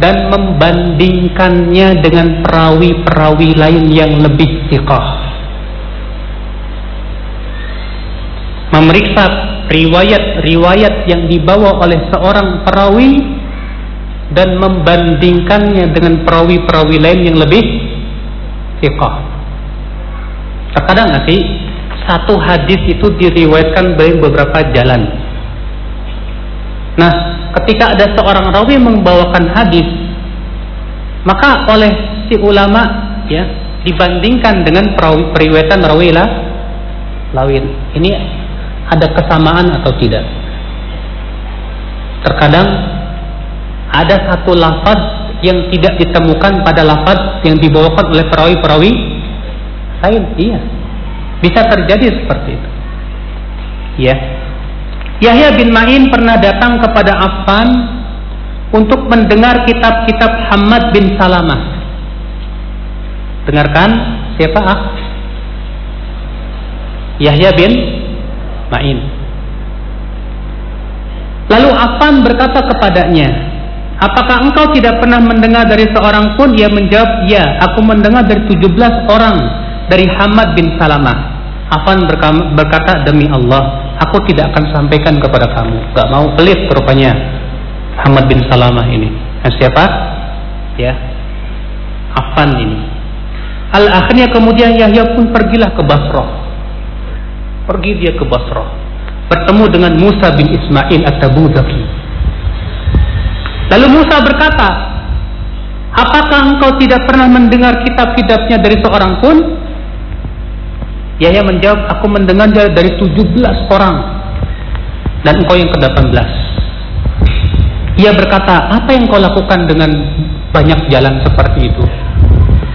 dan membandingkannya dengan perawi-perawi lain yang lebih siqah memeriksa riwayat-riwayat yang dibawa oleh seorang perawi dan membandingkannya dengan perawi-perawi lain yang lebih fiqh. Terkadang nggak sih satu hadis itu diriwayatkan dari beberapa jalan. Nah, ketika ada seorang rawi membawakan hadis, maka oleh si ulama ya dibandingkan dengan perawi periwayatan rawi lah lawin. Ini ada kesamaan atau tidak? Terkadang ada satu lafaz yang tidak ditemukan pada lafaz yang dibawakan oleh perawi-perawi lain. Iya. Bisa terjadi seperti itu. Ya. Yahya bin Ma'in pernah datang kepada Affan untuk mendengar kitab-kitab Hamad bin Salamah. Dengarkan siapa ah? Yahya bin Ma'in. Lalu Affan berkata kepadanya, Apakah engkau tidak pernah mendengar dari seorang pun? Ia menjawab, ya, aku mendengar dari 17 orang dari Hamad bin Salamah. Affan berkata, demi Allah, aku tidak akan sampaikan kepada kamu. Gak mau pelit rupanya Hamad bin Salamah ini. Nah, siapa? Ya, Affan ini. Al akhirnya kemudian Yahya pun pergilah ke Basrah. Pergi dia ke Basrah. Bertemu dengan Musa bin Ismail at-Tabuzaki Lalu Musa berkata, Apakah engkau tidak pernah mendengar kitab-kitabnya dari seorang pun? Yahya menjawab, aku mendengar dari 17 orang. Dan engkau yang ke-18. Ia berkata, apa yang kau lakukan dengan banyak jalan seperti itu?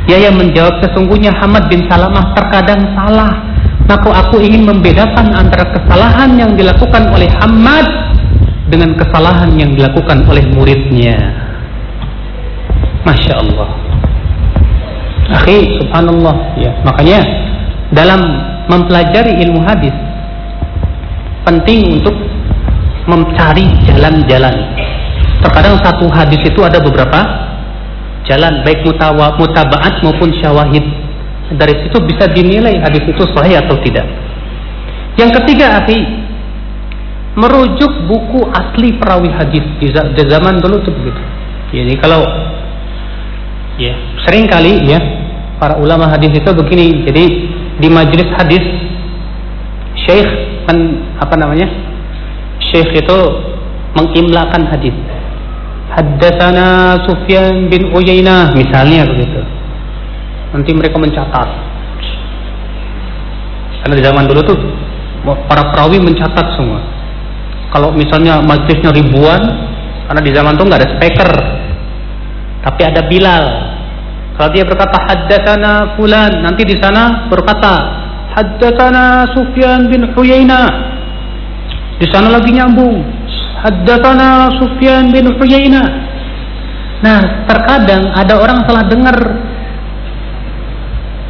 Yahya menjawab, sesungguhnya Hamad bin Salamah terkadang salah. Maka aku ingin membedakan antara kesalahan yang dilakukan oleh Hamad dengan kesalahan yang dilakukan oleh muridnya. Masya Allah. Akhi, subhanallah. Ya, makanya dalam mempelajari ilmu hadis penting untuk mencari jalan-jalan. Terkadang satu hadis itu ada beberapa jalan, baik mutawa, mutabaat maupun syawahid. Dari situ bisa dinilai hadis itu sahih atau tidak. Yang ketiga, akhi, merujuk buku asli perawi hadis di zaman dulu tuh begitu. Jadi kalau ya sering kali ya para ulama hadis itu begini. Jadi di majelis hadis syekh kan apa namanya? Syekh itu mengimlakan hadis. Haddatsana Sufyan bin Uyainah misalnya begitu. Nanti mereka mencatat. Karena di zaman dulu tuh para perawi mencatat semua kalau misalnya majlisnya ribuan karena di zaman itu nggak ada speaker. Tapi ada Bilal. Kalau dia berkata haddatsana fulan nanti di sana berkata haddatsana Sufyan bin Huyaina di sana lagi nyambung haddatsana Sufyan bin Huyaina nah terkadang ada orang salah dengar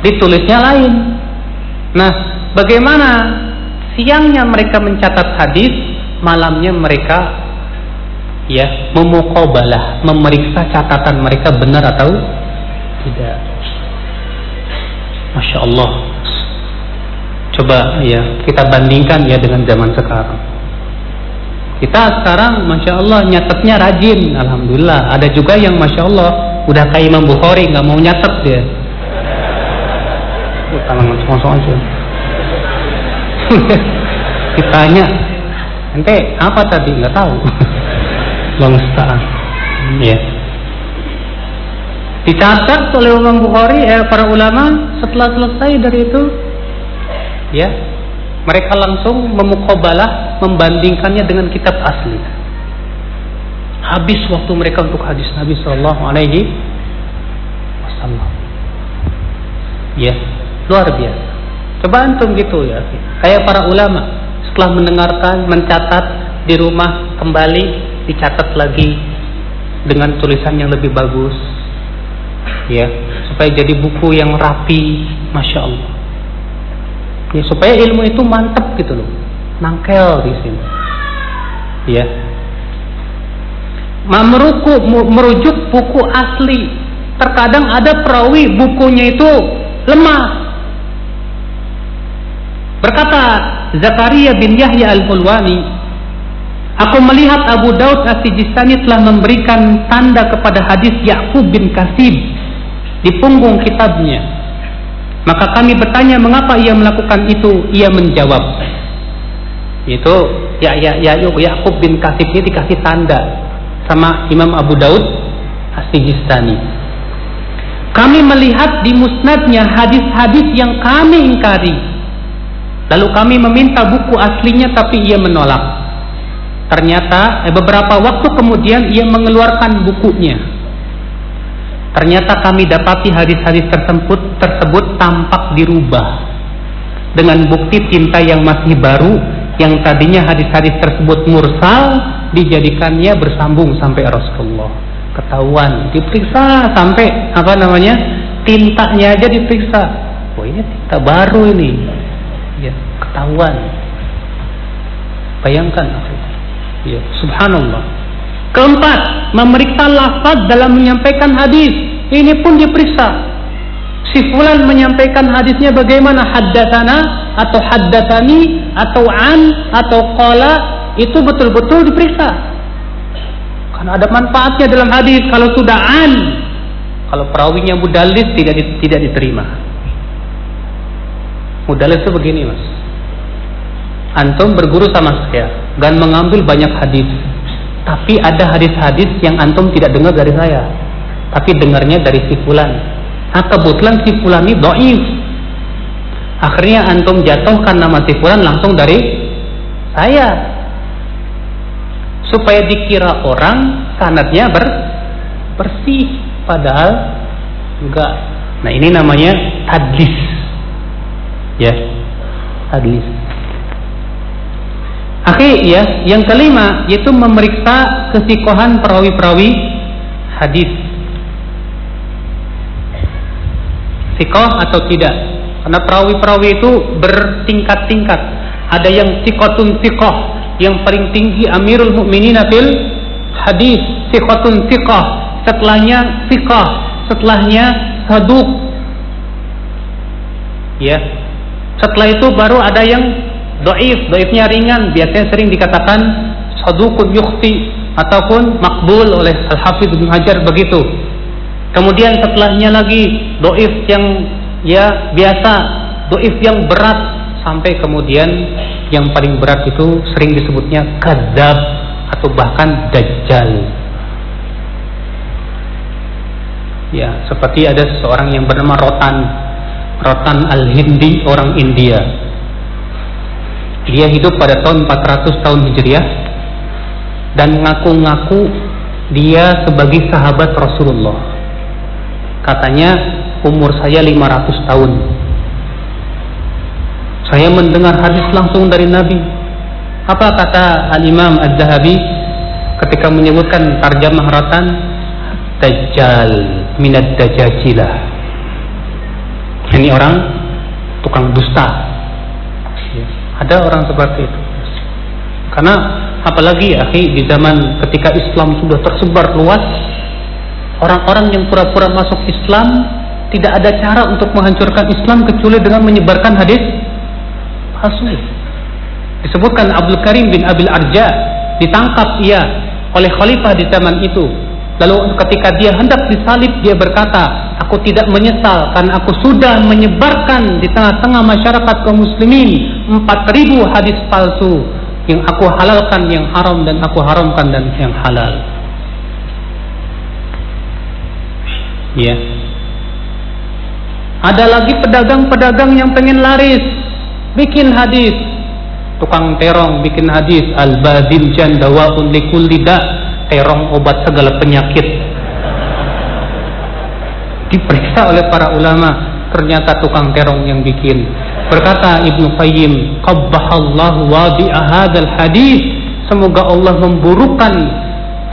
ditulisnya lain. Nah bagaimana siangnya mereka mencatat hadis malamnya mereka ya memukobalah memeriksa catatan mereka benar atau tidak. Masya Allah. Coba ya kita bandingkan ya dengan zaman sekarang. Kita sekarang Masya Allah nyatetnya rajin Alhamdulillah. Ada juga yang Masya Allah udah kayak Imam Bukhari nggak mau nyatet dia. Tangan langsung aja. [laughs] Ditanya Ente apa tadi nggak tahu. Bang Ustaz. Ya. Dicatat oleh Imam Bukhari eh, para ulama setelah selesai dari itu ya mereka langsung memukobalah membandingkannya dengan kitab asli. Habis waktu mereka untuk hadis Nabi Shallallahu Alaihi Wasallam. Ya, luar biasa. Coba antum gitu ya, kayak para ulama setelah mendengarkan mencatat di rumah kembali dicatat lagi dengan tulisan yang lebih bagus. Ya supaya jadi buku yang rapi masya Allah. Ya supaya ilmu itu mantap gitu loh. Nangkel di sini. Ya. Meruku merujuk buku asli. Terkadang ada perawi bukunya itu lemah. Berkata Zakaria bin Yahya al-Hulwani Aku melihat Abu Daud As-Sijistani telah memberikan tanda kepada hadis Yakub bin Kasib di punggung kitabnya. Maka kami bertanya mengapa ia melakukan itu? Ia menjawab, itu ya ya ya Yakub bin Kasib ini dikasih tanda sama Imam Abu Daud As-Sijistani. Kami melihat di musnadnya hadis-hadis yang kami ingkari. Lalu kami meminta buku aslinya tapi ia menolak. Ternyata eh, beberapa waktu kemudian ia mengeluarkan bukunya. Ternyata kami dapati hadis-hadis tersebut tersebut tampak dirubah dengan bukti tinta yang masih baru yang tadinya hadis-hadis tersebut mursal dijadikannya bersambung sampai Rasulullah ketahuan diperiksa sampai apa namanya tintanya aja diperiksa oh ini tinta baru ini ya ketahuan bayangkan Ya, subhanallah. Keempat, memeriksa lafaz dalam menyampaikan hadis. Ini pun diperiksa. Si fulan menyampaikan hadisnya bagaimana haddatsana atau haddatsani atau an atau qala itu betul-betul diperiksa. Karena ada manfaatnya dalam hadis kalau sudah an kalau perawinya mudalis tidak tidak diterima. Mudalis itu begini, Mas antum berguru sama saya dan mengambil banyak hadis. Tapi ada hadis-hadis yang antum tidak dengar dari saya, tapi dengarnya dari si fulan. Nah, kebetulan si fulan ini doif. Akhirnya antum jatuhkan nama si fulan langsung dari saya. Supaya dikira orang sanadnya ber, bersih padahal enggak. Nah, ini namanya tadlis. Ya. Tadlis. Akhir ya, yang kelima yaitu memeriksa kesikohan perawi-perawi hadis. Sikoh atau tidak? Karena perawi-perawi itu bertingkat-tingkat. Ada yang sikotun sikoh, yang paling tinggi Amirul Mukminin fil hadis, sikotun sikoh. Setelahnya sikoh, setelahnya saduk. Ya. Setelah itu baru ada yang doif, doifnya ringan, biasanya sering dikatakan sadukun yukhti ataupun makbul oleh Al-Hafidh Ibn Hajar begitu. Kemudian setelahnya lagi doif yang ya biasa, doif yang berat sampai kemudian yang paling berat itu sering disebutnya kadzab atau bahkan dajjal. Ya, seperti ada seseorang yang bernama Rotan Rotan Al-Hindi orang India dia hidup pada tahun 400 tahun Hijriah dan ngaku-ngaku dia sebagai sahabat Rasulullah. Katanya umur saya 500 tahun. Saya mendengar hadis langsung dari Nabi. Apa kata Al-Imam Az-Zahabi ketika menyebutkan tarjamah ratan Dajjal minad dajajilah. Ini orang tukang dusta ada orang seperti itu. Karena apalagi akhi di zaman ketika Islam sudah tersebar luas, orang-orang yang pura-pura masuk Islam tidak ada cara untuk menghancurkan Islam kecuali dengan menyebarkan hadis palsu. Disebutkan Abdul Karim bin Abil Arja ditangkap ia oleh khalifah di zaman itu. Lalu ketika dia hendak disalib dia berkata, Aku tidak menyesal karena aku sudah menyebarkan di tengah-tengah masyarakat kaum muslimin 4000 hadis palsu yang aku halalkan yang haram dan aku haramkan dan yang halal. Ya. Ada lagi pedagang-pedagang yang pengen laris, bikin hadis. Tukang terong bikin hadis al-badil jandawaun likulli terong obat segala penyakit. Diperiksa oleh para ulama ternyata tukang terong yang bikin. Berkata Ibnu Qayyim qabbahallahu wadi'a hadzal hadis semoga Allah memburukan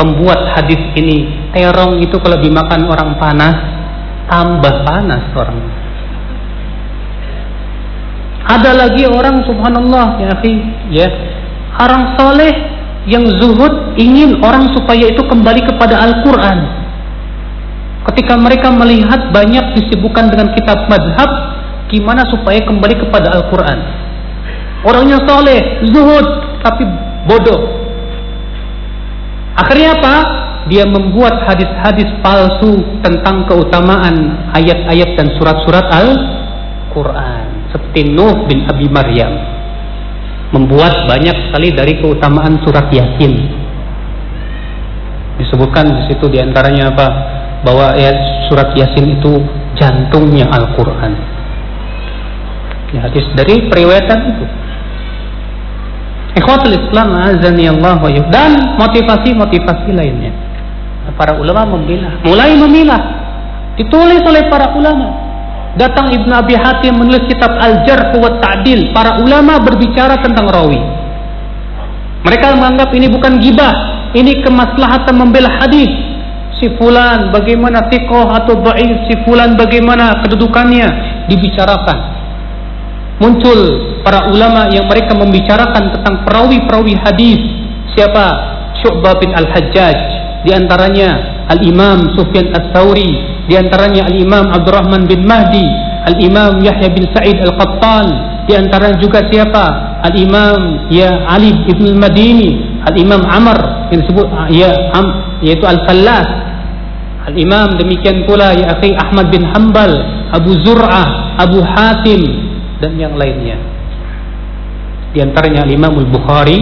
pembuat hadis ini. Terong itu kalau dimakan orang panas tambah panas orang. Ada lagi orang subhanallah ya akhi ya. Orang soleh yang zuhud ingin orang supaya itu kembali kepada Al-Quran Ketika mereka melihat banyak disibukkan dengan kitab madhab, gimana supaya kembali kepada Al-Quran. Orangnya soleh, zuhud, tapi bodoh. Akhirnya apa? Dia membuat hadis-hadis palsu tentang keutamaan ayat-ayat dan surat-surat Al-Quran. Seperti Nuh bin Abi Maryam. Membuat banyak sekali dari keutamaan surat Yasin. Disebutkan di situ di antaranya apa? Bahwa ya, surat Yasin itu jantungnya Al-Quran. Ya, hadis dari periwayatan itu. Ikhwatul Islam azani Allah wa dan motivasi-motivasi lainnya. Para ulama memilah, mulai memilah. Ditulis oleh para ulama. Datang Ibn Abi Hatim menulis kitab Al-Jarh wa Ta'dil. Para ulama berbicara tentang rawi. Mereka menganggap ini bukan gibah, ini kemaslahatan membela hadis. Si fulan bagaimana tikoh atau dhaif, si fulan bagaimana kedudukannya dibicarakan. Muncul para ulama yang mereka membicarakan tentang perawi-perawi hadis. Siapa? Syu'bah bin Al-Hajjaj. Di antaranya Al-Imam Sufyan Ats-Tsauri, di antaranya Al-Imam Abdurrahman bin Mahdi, Al-Imam Yahya bin Sa'id Al-Qattan, di antaranya juga siapa? Al-Imam ya Ali bin Al-Madini, Al-Imam Amr yang disebut ya Am, yaitu Al-Fallas. Al-Imam demikian pula ya akhi Ahmad bin Hambal, Abu Zur'ah, Abu Hatim dan yang lainnya. Di antaranya Imam Al-Bukhari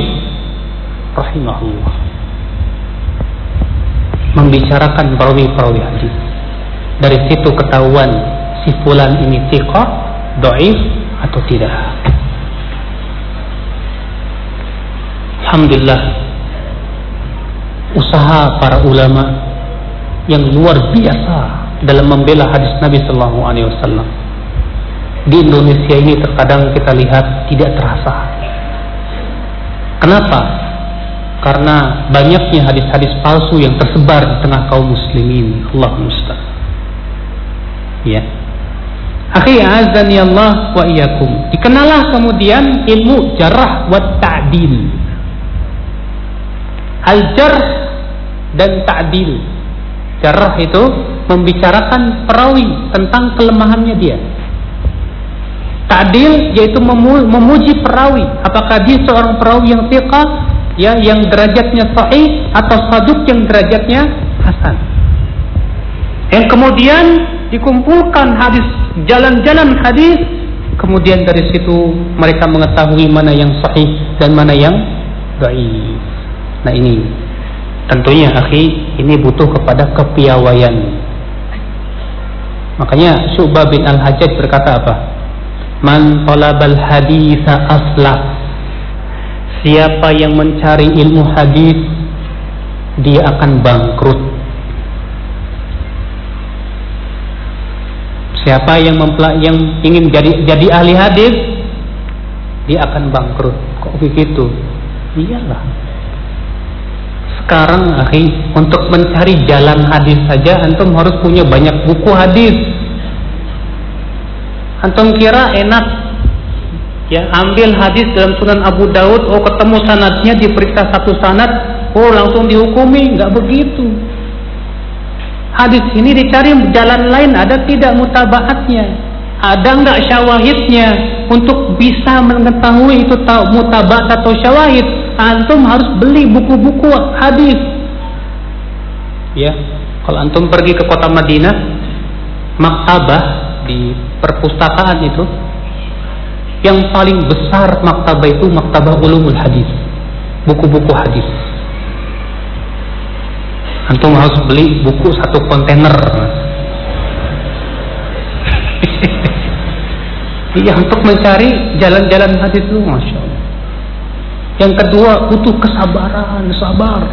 rahimahullah membicarakan perawi-perawi hadis. Dari situ ketahuan si fulan ini thiqah, dhaif atau tidak. Alhamdulillah usaha para ulama yang luar biasa dalam membela hadis Nabi sallallahu alaihi wasallam di Indonesia ini terkadang kita lihat tidak terasa. Kenapa? Karena banyaknya hadis-hadis palsu yang tersebar di tengah kaum muslimin. Allah musta'an. Ya. Akhi azani Allah wa iyyakum. Dikenalah kemudian ilmu jarah wa ta'dil. Al-jarh dan ta'dil. Jarah itu membicarakan perawi tentang kelemahannya dia. Ta'dil yaitu memu memuji perawi. Apakah dia seorang perawi yang thiqah, ya yang derajatnya sahih atau saduk yang derajatnya hasan. Yang kemudian dikumpulkan hadis jalan-jalan hadis, kemudian dari situ mereka mengetahui mana yang sahih dan mana yang dhaif. Nah ini tentunya akhi ini butuh kepada kepiawaian. Makanya Syu'bah bin Al-Hajjaj berkata apa? Man talabal haditha asla Siapa yang mencari ilmu hadis Dia akan bangkrut Siapa yang yang ingin jadi jadi ahli hadis dia akan bangkrut. Kok begitu? Iyalah. Sekarang akhi, untuk mencari jalan hadis saja antum harus punya banyak buku hadis. Antum kira enak ya ambil hadis dalam Sunan Abu Daud, oh ketemu sanadnya diperiksa satu sanad, oh langsung dihukumi, nggak begitu. Hadis ini dicari jalan lain ada tidak mutabaatnya, ada nggak syawahidnya? Untuk bisa mengetahui itu mutabat atau syawahid antum harus beli buku-buku hadis. Ya kalau antum pergi ke kota Madinah maktabah di perpustakaan itu yang paling besar maktabah itu maktabah ulumul hadis buku-buku hadis antum harus beli buku satu kontainer. [laughs] Iya untuk mencari jalan-jalan hadis itu masya Allah. Yang kedua butuh kesabaran sabar.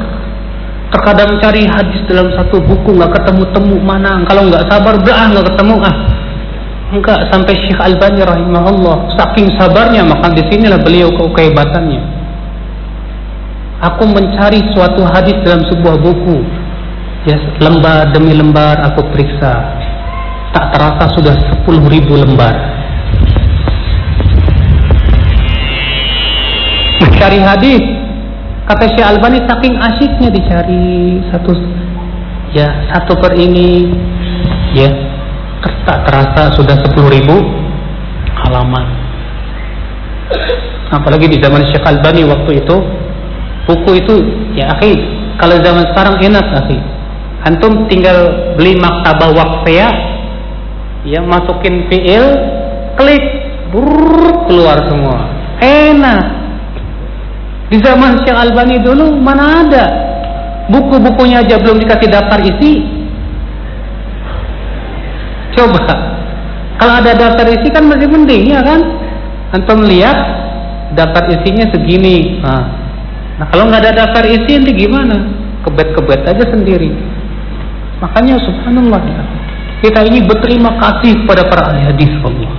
Terkadang cari hadis dalam satu buku nggak ketemu temu mana. Kalau nggak sabar belah nggak ketemu ah. Enggak sampai Syekh Albani rahimahullah saking sabarnya maka di sinilah beliau kehebatannya aku mencari suatu hadis dalam sebuah buku ya lembar demi lembar aku periksa. Tak terasa sudah 10 ribu lembar. Mencari hadis. Kata Syekh Albani saking asyiknya dicari satu ya satu per ini. Ya tak terasa sudah 10 ribu halaman. Apalagi di zaman Syekh Albani waktu itu buku itu ya akhi kalau zaman sekarang enak akhi. Antum tinggal beli maktabah wakfia, ya masukin fiil, klik, burr, keluar semua. Enak. Di zaman Syekh Albani dulu mana ada buku-bukunya aja belum dikasih daftar isi. Coba, kalau ada daftar isi kan masih mending ya kan? Antum lihat daftar isinya segini. Nah, nah kalau nggak ada daftar isi nanti gimana? Kebet-kebet aja sendiri. Makanya subhanallah ya. Kita ini berterima kasih kepada para ahli hadis Allah.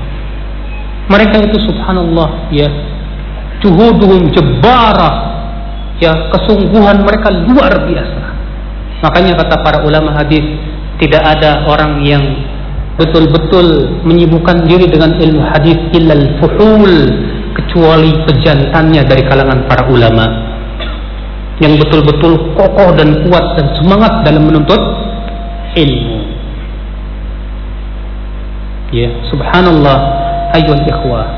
Mereka itu subhanallah ya. Juhuduhum jebara. Ya, kesungguhan mereka luar biasa. Makanya kata para ulama hadis, tidak ada orang yang betul-betul menyibukkan diri dengan ilmu hadis illal fuhul kecuali pejantannya dari kalangan para ulama yang betul-betul kokoh dan kuat dan semangat dalam menuntut ilmu. Ya, subhanallah ayol ikhwah.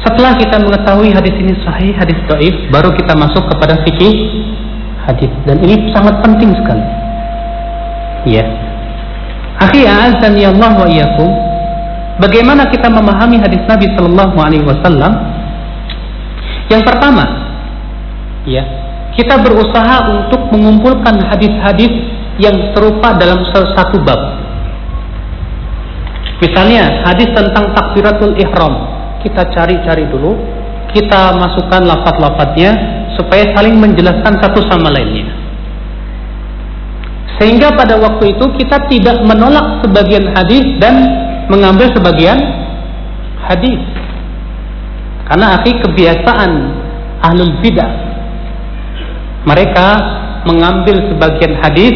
Setelah kita mengetahui hadis ini sahih, hadis dhaif, baru kita masuk kepada fikih hadis dan ini sangat penting sekali. Ya. Akhi azan ya Allah wa iyyakum Bagaimana kita memahami hadis Nabi Shallallahu Alaihi Wasallam? Yang pertama, ya, kita berusaha untuk mengumpulkan hadis-hadis yang serupa dalam satu bab. Misalnya hadis tentang takbiratul ihram, kita cari-cari dulu, kita masukkan lafaz-lafaznya supaya saling menjelaskan satu sama lainnya. Sehingga pada waktu itu kita tidak menolak sebagian hadis dan mengambil sebagian hadis. Karena akhi kebiasaan ahlul bidah. Mereka mengambil sebagian hadis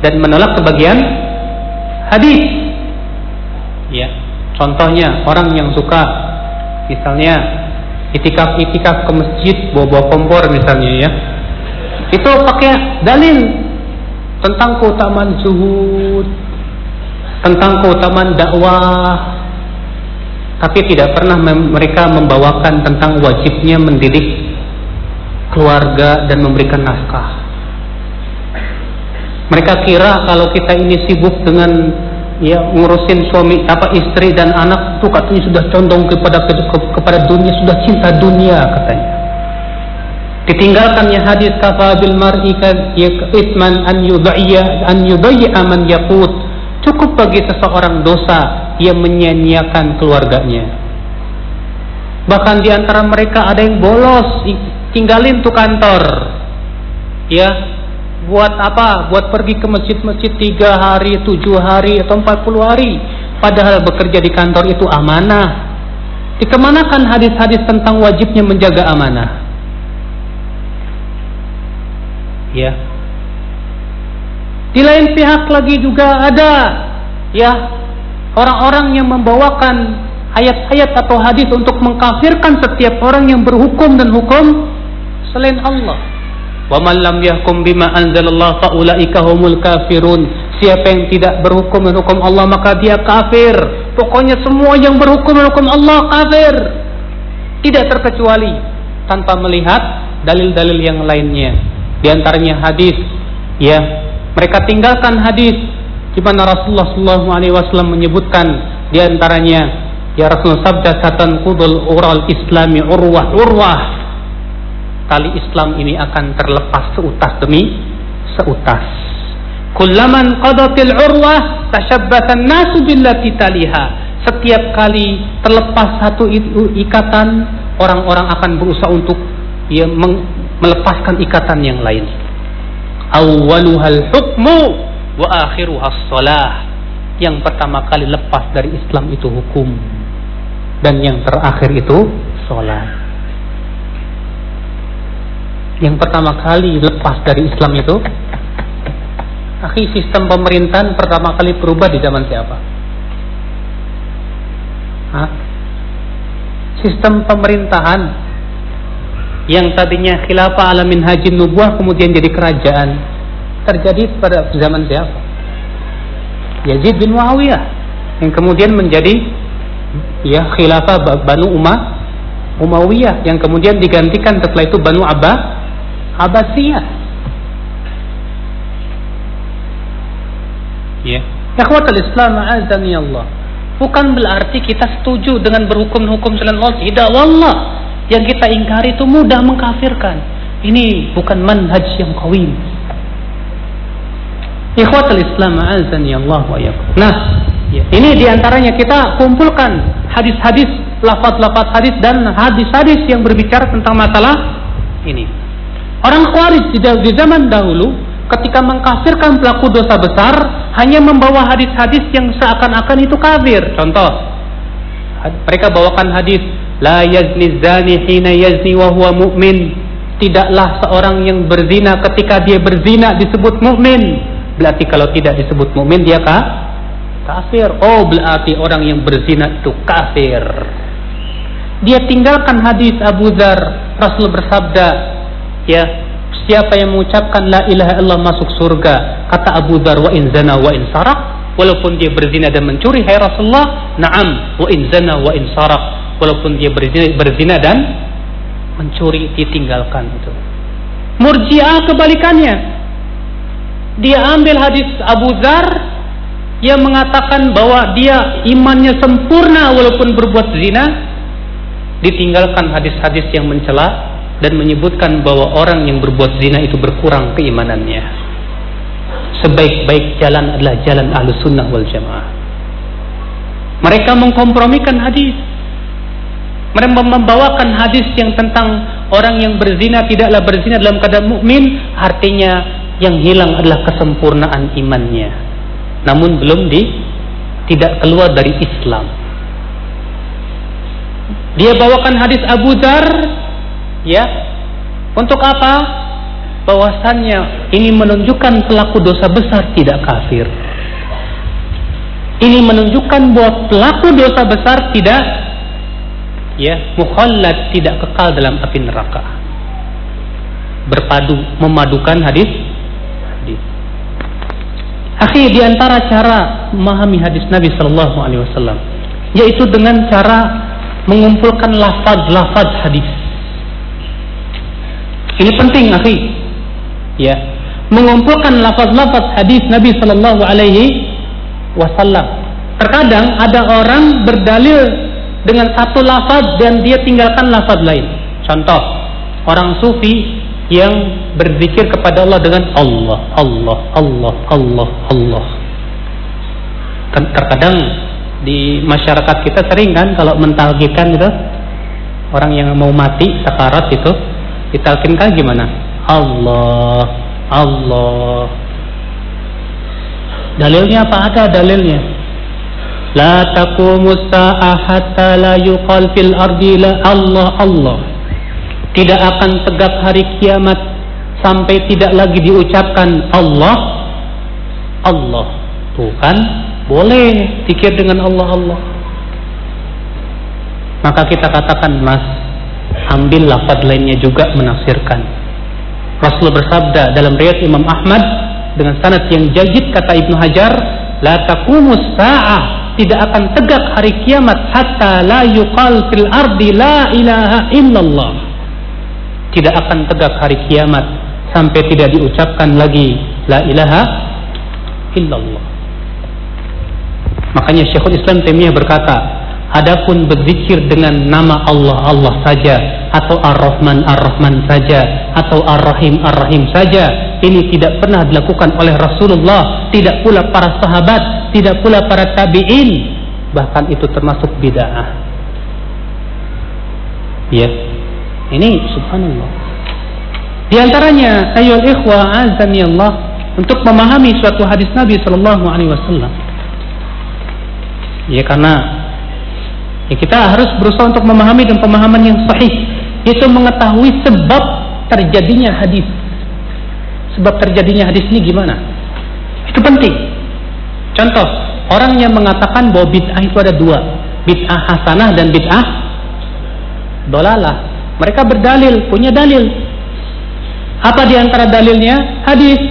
dan menolak sebagian hadis. Ya, contohnya orang yang suka misalnya itikaf-itikaf ke masjid bawa-bawa kompor misalnya ya. Itu pakai dalil tentang keutamaan zuhud, tentang keutamaan dakwah tapi tidak pernah mem mereka membawakan tentang wajibnya mendidik keluarga dan memberikan nafkah. Mereka kira kalau kita ini sibuk dengan ya ngurusin suami apa istri dan anak itu katanya sudah condong kepada ke, kepada dunia sudah cinta dunia katanya. Ditinggalkannya hadis kafa bil mar'i ya isman an yudhiya an yudhiya man yaqut Cukup bagi seseorang dosa yang menyia-nyiakan keluarganya. Bahkan di antara mereka ada yang bolos, tinggalin tuh kantor. Ya, buat apa? Buat pergi ke masjid-masjid tiga hari, tujuh hari, atau empat puluh hari. Padahal bekerja di kantor itu amanah. Dikemanakan hadis-hadis tentang wajibnya menjaga amanah? Ya, di lain pihak lagi juga ada ya orang-orang yang membawakan ayat-ayat atau hadis untuk mengkafirkan setiap orang yang berhukum dan hukum selain Allah. Wa man lam yahkum bima anzalallah faulaika humul kafirun. Siapa yang tidak berhukum dan hukum Allah maka dia kafir. Pokoknya semua yang berhukum dan hukum Allah kafir. Tidak terkecuali tanpa melihat dalil-dalil yang lainnya. Di antaranya hadis ya mereka tinggalkan hadis di mana Rasulullah SAW menyebutkan di antaranya ya Rasul sabda satan kudul ural islami urwah urwah tali Islam ini akan terlepas seutas demi seutas kullaman qadatil urwah tashabbatan nasu billati taliha setiap kali terlepas satu ikatan orang-orang akan berusaha untuk ya melepaskan ikatan yang lain awwaluhal hukmu wa akhiruhas salah. Yang pertama kali lepas dari Islam itu hukum dan yang terakhir itu salat. Yang pertama kali lepas dari Islam itu Akhi sistem pemerintahan pertama kali berubah di zaman siapa? Hah? Sistem pemerintahan yang tadinya khilafah alamin haji nubuah kemudian jadi kerajaan terjadi pada zaman siapa? Yazid bin Muawiyah yang kemudian menjadi ya khilafah Banu Umayyah Umayyah yang kemudian digantikan setelah itu Banu Abbas Abbasiyah. Ya. Ikhwatul Islam azani Allah. Bukan berarti kita setuju dengan berhukum-hukum selain Allah. Tidak, wallah. Yang kita ingkari itu mudah mengkafirkan. Ini bukan manhaj yang kawin. Ikhwatul Islam azani Allah wa Nah, ya. ini di antaranya kita kumpulkan hadis-hadis, lafaz-lafaz hadis dan hadis-hadis yang berbicara tentang masalah ini. Orang Khawarij di zaman dahulu ketika mengkafirkan pelaku dosa besar hanya membawa hadis-hadis yang seakan-akan itu kafir. Contoh, mereka bawakan hadis la yazni zani hina yazni wa huwa mu'min. Tidaklah seorang yang berzina ketika dia berzina disebut mukmin. Berarti kalau tidak disebut mukmin dia kah? kafir. Oh, berarti orang yang berzina itu kafir. Dia tinggalkan hadis Abu Dzar, Rasul bersabda, ya, siapa yang mengucapkan la ilaha illallah masuk surga kata Abu Dhar wa in zana wa in sarak walaupun dia berzina dan mencuri hai Rasulullah na'am wa in zana wa in sarak walaupun dia berzina, berzina dan mencuri ditinggalkan itu. Murji'ah kebalikannya. Dia ambil hadis Abu Dhar yang mengatakan bahwa dia imannya sempurna walaupun berbuat zina ditinggalkan hadis-hadis yang mencela dan menyebutkan bahwa orang yang berbuat zina itu berkurang keimanannya. Sebaik-baik jalan adalah jalan ahlu sunnah wal jamaah. Mereka mengkompromikan hadis. Mereka membawakan hadis yang tentang orang yang berzina tidaklah berzina dalam keadaan mukmin, artinya yang hilang adalah kesempurnaan imannya. Namun belum di tidak keluar dari Islam. Dia bawakan hadis Abu Dhar Ya. Untuk apa? Bahwasannya ini menunjukkan pelaku dosa besar tidak kafir. Ini menunjukkan bahwa pelaku dosa besar tidak ya, mukhallad tidak kekal dalam api neraka. Berpadu memadukan hadis. Akhir di antara cara memahami hadis Nabi Shallallahu alaihi wasallam yaitu dengan cara mengumpulkan lafaz-lafaz hadis ini penting, akhi. Ya. Mengumpulkan lafaz-lafaz hadis Nabi Shallallahu alaihi wasallam. Terkadang ada orang berdalil dengan satu lafaz dan dia tinggalkan lafaz lain. Contoh, orang sufi yang berzikir kepada Allah dengan Allah, Allah, Allah, Allah, Allah. Terkadang di masyarakat kita sering kan kalau mentalkikan gitu orang yang mau mati sekarat itu ditalkinkan gimana? Allah, Allah. Dalilnya apa? Ada dalilnya. La taqumu sa'ah hatta la yuqal fil ardi la Allah Allah. Tidak akan tegak hari kiamat sampai tidak lagi diucapkan Allah Allah. Tuh kan boleh pikir dengan Allah Allah. Maka kita katakan Mas ambil lafaz lainnya juga menafsirkan. Rasul bersabda dalam riwayat Imam Ahmad dengan sanad yang jayid kata Ibnu Hajar, la taqumus sa'ah tidak akan tegak hari kiamat hatta la yuqal fil ardi la ilaha illallah. Tidak akan tegak hari kiamat sampai tidak diucapkan lagi la ilaha illallah. Makanya Syekhul Islam Taimiyah berkata, Adapun berzikir dengan nama Allah Allah saja atau Ar-Rahman Ar-Rahman saja atau Ar-Rahim Ar-Rahim saja ini tidak pernah dilakukan oleh Rasulullah, tidak pula para sahabat, tidak pula para tabi'in, bahkan itu termasuk bid'ah. Ya. Ini subhanallah. Di antaranya ayo ikhwah azani Allah untuk memahami suatu hadis Nabi sallallahu alaihi wasallam. Ya karena Ya, kita harus berusaha untuk memahami dan pemahaman yang sahih, yaitu mengetahui sebab terjadinya hadis. Sebab terjadinya hadis ini gimana? Itu penting. Contoh, orang yang mengatakan bahwa bid'ah itu ada dua, bid'ah hasanah dan bid'ah dolalah. Mereka berdalil, punya dalil. Apa di antara dalilnya? Hadis.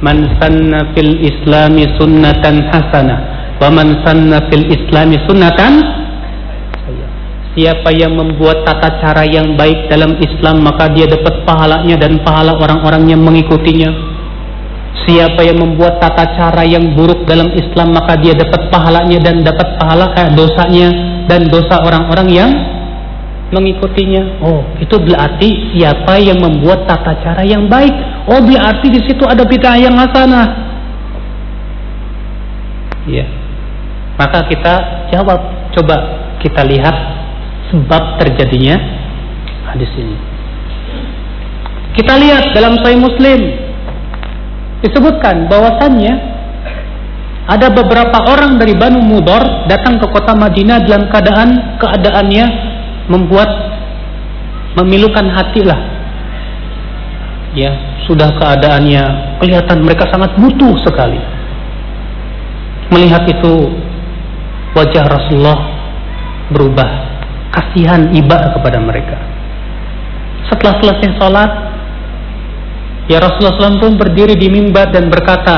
Man sanna fil islami sunnatan hasanah wa man sanna fil islami sunnatan siapa yang membuat tata cara yang baik dalam Islam maka dia dapat pahalanya dan pahala orang-orang yang mengikutinya. Siapa yang membuat tata cara yang buruk dalam Islam maka dia dapat pahalanya dan dapat pahala eh, dosanya dan dosa orang-orang yang mengikutinya. Oh, itu berarti siapa yang membuat tata cara yang baik. Oh, berarti di situ ada bid'ah yang hasanah. Ya. Maka kita jawab, coba kita lihat sebab terjadinya hadis ini. Kita lihat dalam Sahih Muslim disebutkan bahwasannya ada beberapa orang dari Banu Mudor datang ke kota Madinah dalam keadaan keadaannya membuat memilukan hati lah. Ya, sudah keadaannya kelihatan mereka sangat butuh sekali. Melihat itu wajah Rasulullah berubah, kasihan iba kepada mereka. Setelah selesai sholat, ya Rasulullah SAW pun berdiri di mimbar dan berkata,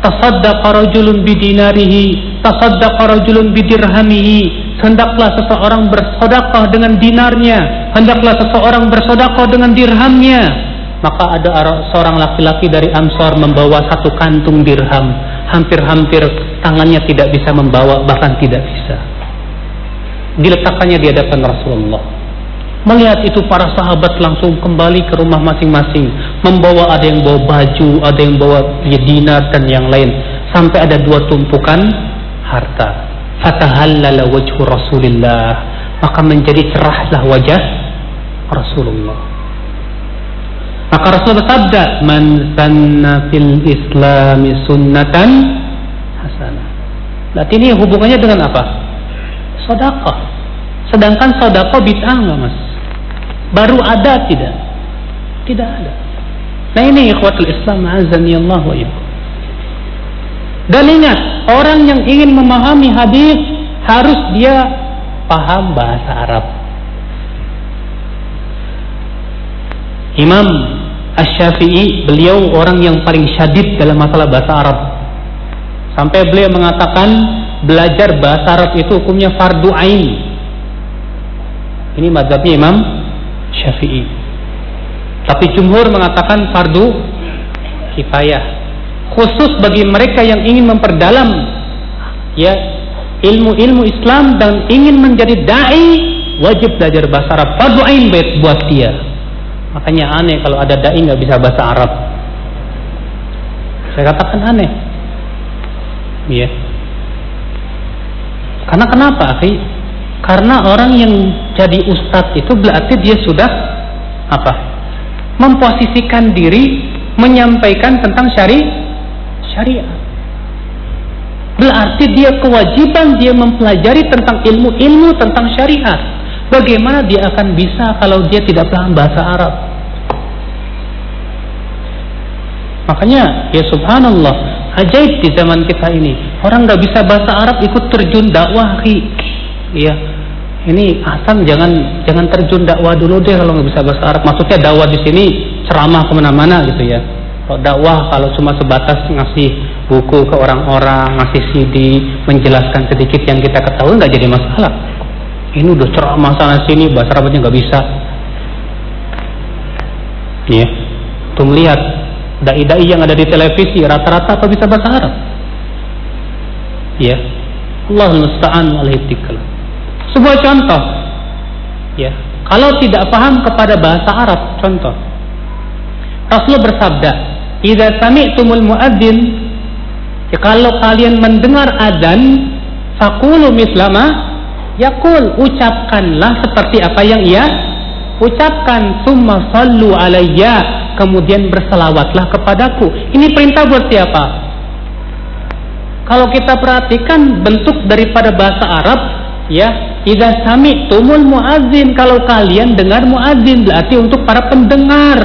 tasaddaqa rajulun bidinarihi, tasaddaqa rajulun bidirhamihi. Hendaklah seseorang bersedekah dengan dinarnya, hendaklah seseorang bersedekah dengan dirhamnya. Maka ada seorang laki-laki dari Ansor membawa satu kantung dirham, hampir-hampir tangannya tidak bisa membawa, bahkan tidak bisa. Diletakkannya di hadapan Rasulullah. Melihat itu para sahabat langsung kembali ke rumah masing-masing, membawa ada yang bawa baju, ada yang bawa ya, dinar dan yang lain, sampai ada dua tumpukan harta. Fatahallala wajhu Rasulillah, maka menjadi cerahlah wajah Rasulullah. Maka Rasul bersabda, "Man sanna fil Islami sunnatan hasanah." Berarti ini hubungannya dengan apa? Sedekah. Sedangkan sedekah bid'ah enggak, Mas? Baru ada tidak? Tidak ada. Nah ini ikhwatul Islam azani Allah wa ibu. Dan ingat, orang yang ingin memahami hadis harus dia paham bahasa Arab. Imam Asy-Syafi'i beliau orang yang paling syadid dalam masalah bahasa Arab. Sampai beliau mengatakan belajar bahasa Arab itu hukumnya fardu ain. Ini mazhabnya Imam Syafi'i. Tapi jumhur mengatakan fardu kifayah. Khusus bagi mereka yang ingin memperdalam ya ilmu-ilmu Islam dan ingin menjadi dai wajib belajar bahasa Arab. Fardu ain buat dia. Makanya aneh kalau ada dai nggak bisa bahasa Arab. Saya katakan aneh. Iya. Karena kenapa, akhi? Karena orang yang jadi ustadz itu berarti dia sudah apa? Memposisikan diri menyampaikan tentang syari syariat. Berarti dia kewajiban dia mempelajari tentang ilmu-ilmu tentang syariat. Bagaimana dia akan bisa kalau dia tidak paham bahasa Arab? Makanya ya subhanallah ajaib di zaman kita ini. Orang nggak bisa bahasa Arab ikut terjun dakwah iya. Ini Hasan jangan jangan terjun dakwah dulu deh kalau nggak bisa bahasa Arab. Maksudnya dakwah di sini ceramah ke mana-mana gitu ya. Kalau dakwah kalau cuma sebatas ngasih buku ke orang-orang ngasih CD menjelaskan sedikit yang kita ketahui nggak jadi masalah ini udah ceramah sana sini bahasa Arabnya nggak bisa ya tuh melihat dai-dai yang ada di televisi rata-rata apa bisa bahasa Arab? Ya. Allah musta'an alaitikal. Sebuah contoh. Ya. Kalau tidak paham kepada bahasa Arab, contoh. Rasulullah bersabda, "Idza sami'tumul muadzin" ya, kalau kalian mendengar adzan, faqulu mislama yaqul, ucapkanlah seperti apa yang ia ucapkan, "Summa sallu alayya" kemudian berselawatlah kepadaku. Ini perintah buat siapa? Kalau kita perhatikan bentuk daripada bahasa Arab, ya, idza sami'tumul muadzin, kalau kalian dengar muadzin berarti untuk para pendengar.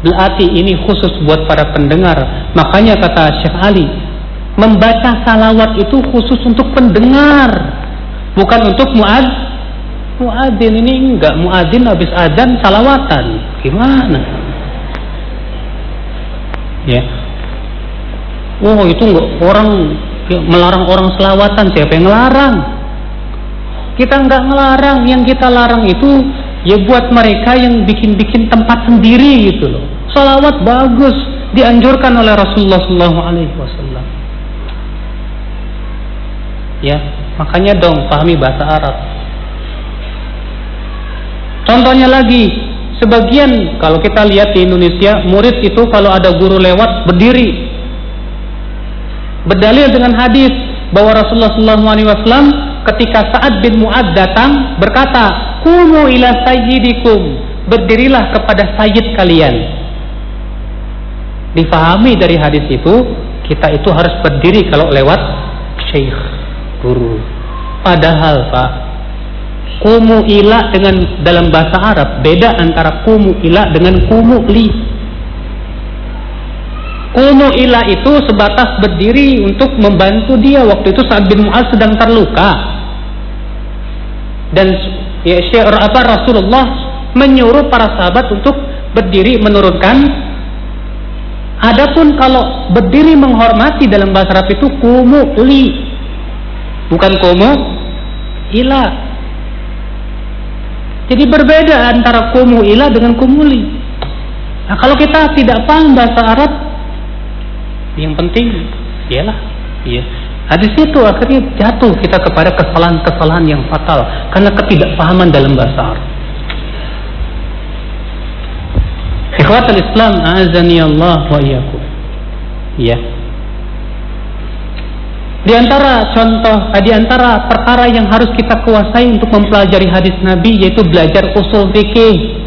Berarti ini khusus buat para pendengar. Makanya kata Syekh Ali, membaca salawat itu khusus untuk pendengar, bukan untuk muadzin muadzin. Ini enggak muadzin habis adzan salawatan. Gimana? Ya. Oh itu enggak orang melarang orang selawatan. Siapa yang melarang Kita nggak ngelarang, yang kita larang itu ya buat mereka yang bikin-bikin tempat sendiri gitu loh. Salawat bagus dianjurkan oleh Rasulullah SAW. Ya, makanya dong pahami bahasa Arab. Contohnya lagi, sebagian kalau kita lihat di Indonesia, murid itu kalau ada guru lewat berdiri. Berdalil dengan hadis bahwa Rasulullah SAW ketika Sa'ad bin Mu'ad datang berkata, "Kumu ila sayyidikum." Berdirilah kepada sayyid kalian. Difahami dari hadis itu, kita itu harus berdiri kalau lewat syekh, guru. Padahal, Pak, kumu ila dengan dalam bahasa Arab beda antara kumu ila dengan kumu li. Kumu ila itu sebatas berdiri untuk membantu dia waktu itu saat bin Mu'az sedang terluka. Dan ya Syekh apa Rasulullah menyuruh para sahabat untuk berdiri menurunkan Adapun kalau berdiri menghormati dalam bahasa Arab itu kumu li. Bukan kumu ila. Jadi berbeda antara kumu ila dengan kumuli. Nah, kalau kita tidak paham bahasa Arab, yang penting ialah iya hadis itu akhirnya jatuh kita kepada kesalahan-kesalahan yang fatal karena ketidakpahaman dalam bahasa Arab Ikhwatul Islam azani Allah wa iyyakum ya di antara contoh, eh, di antara perkara yang harus kita kuasai untuk mempelajari hadis Nabi yaitu belajar usul fikih.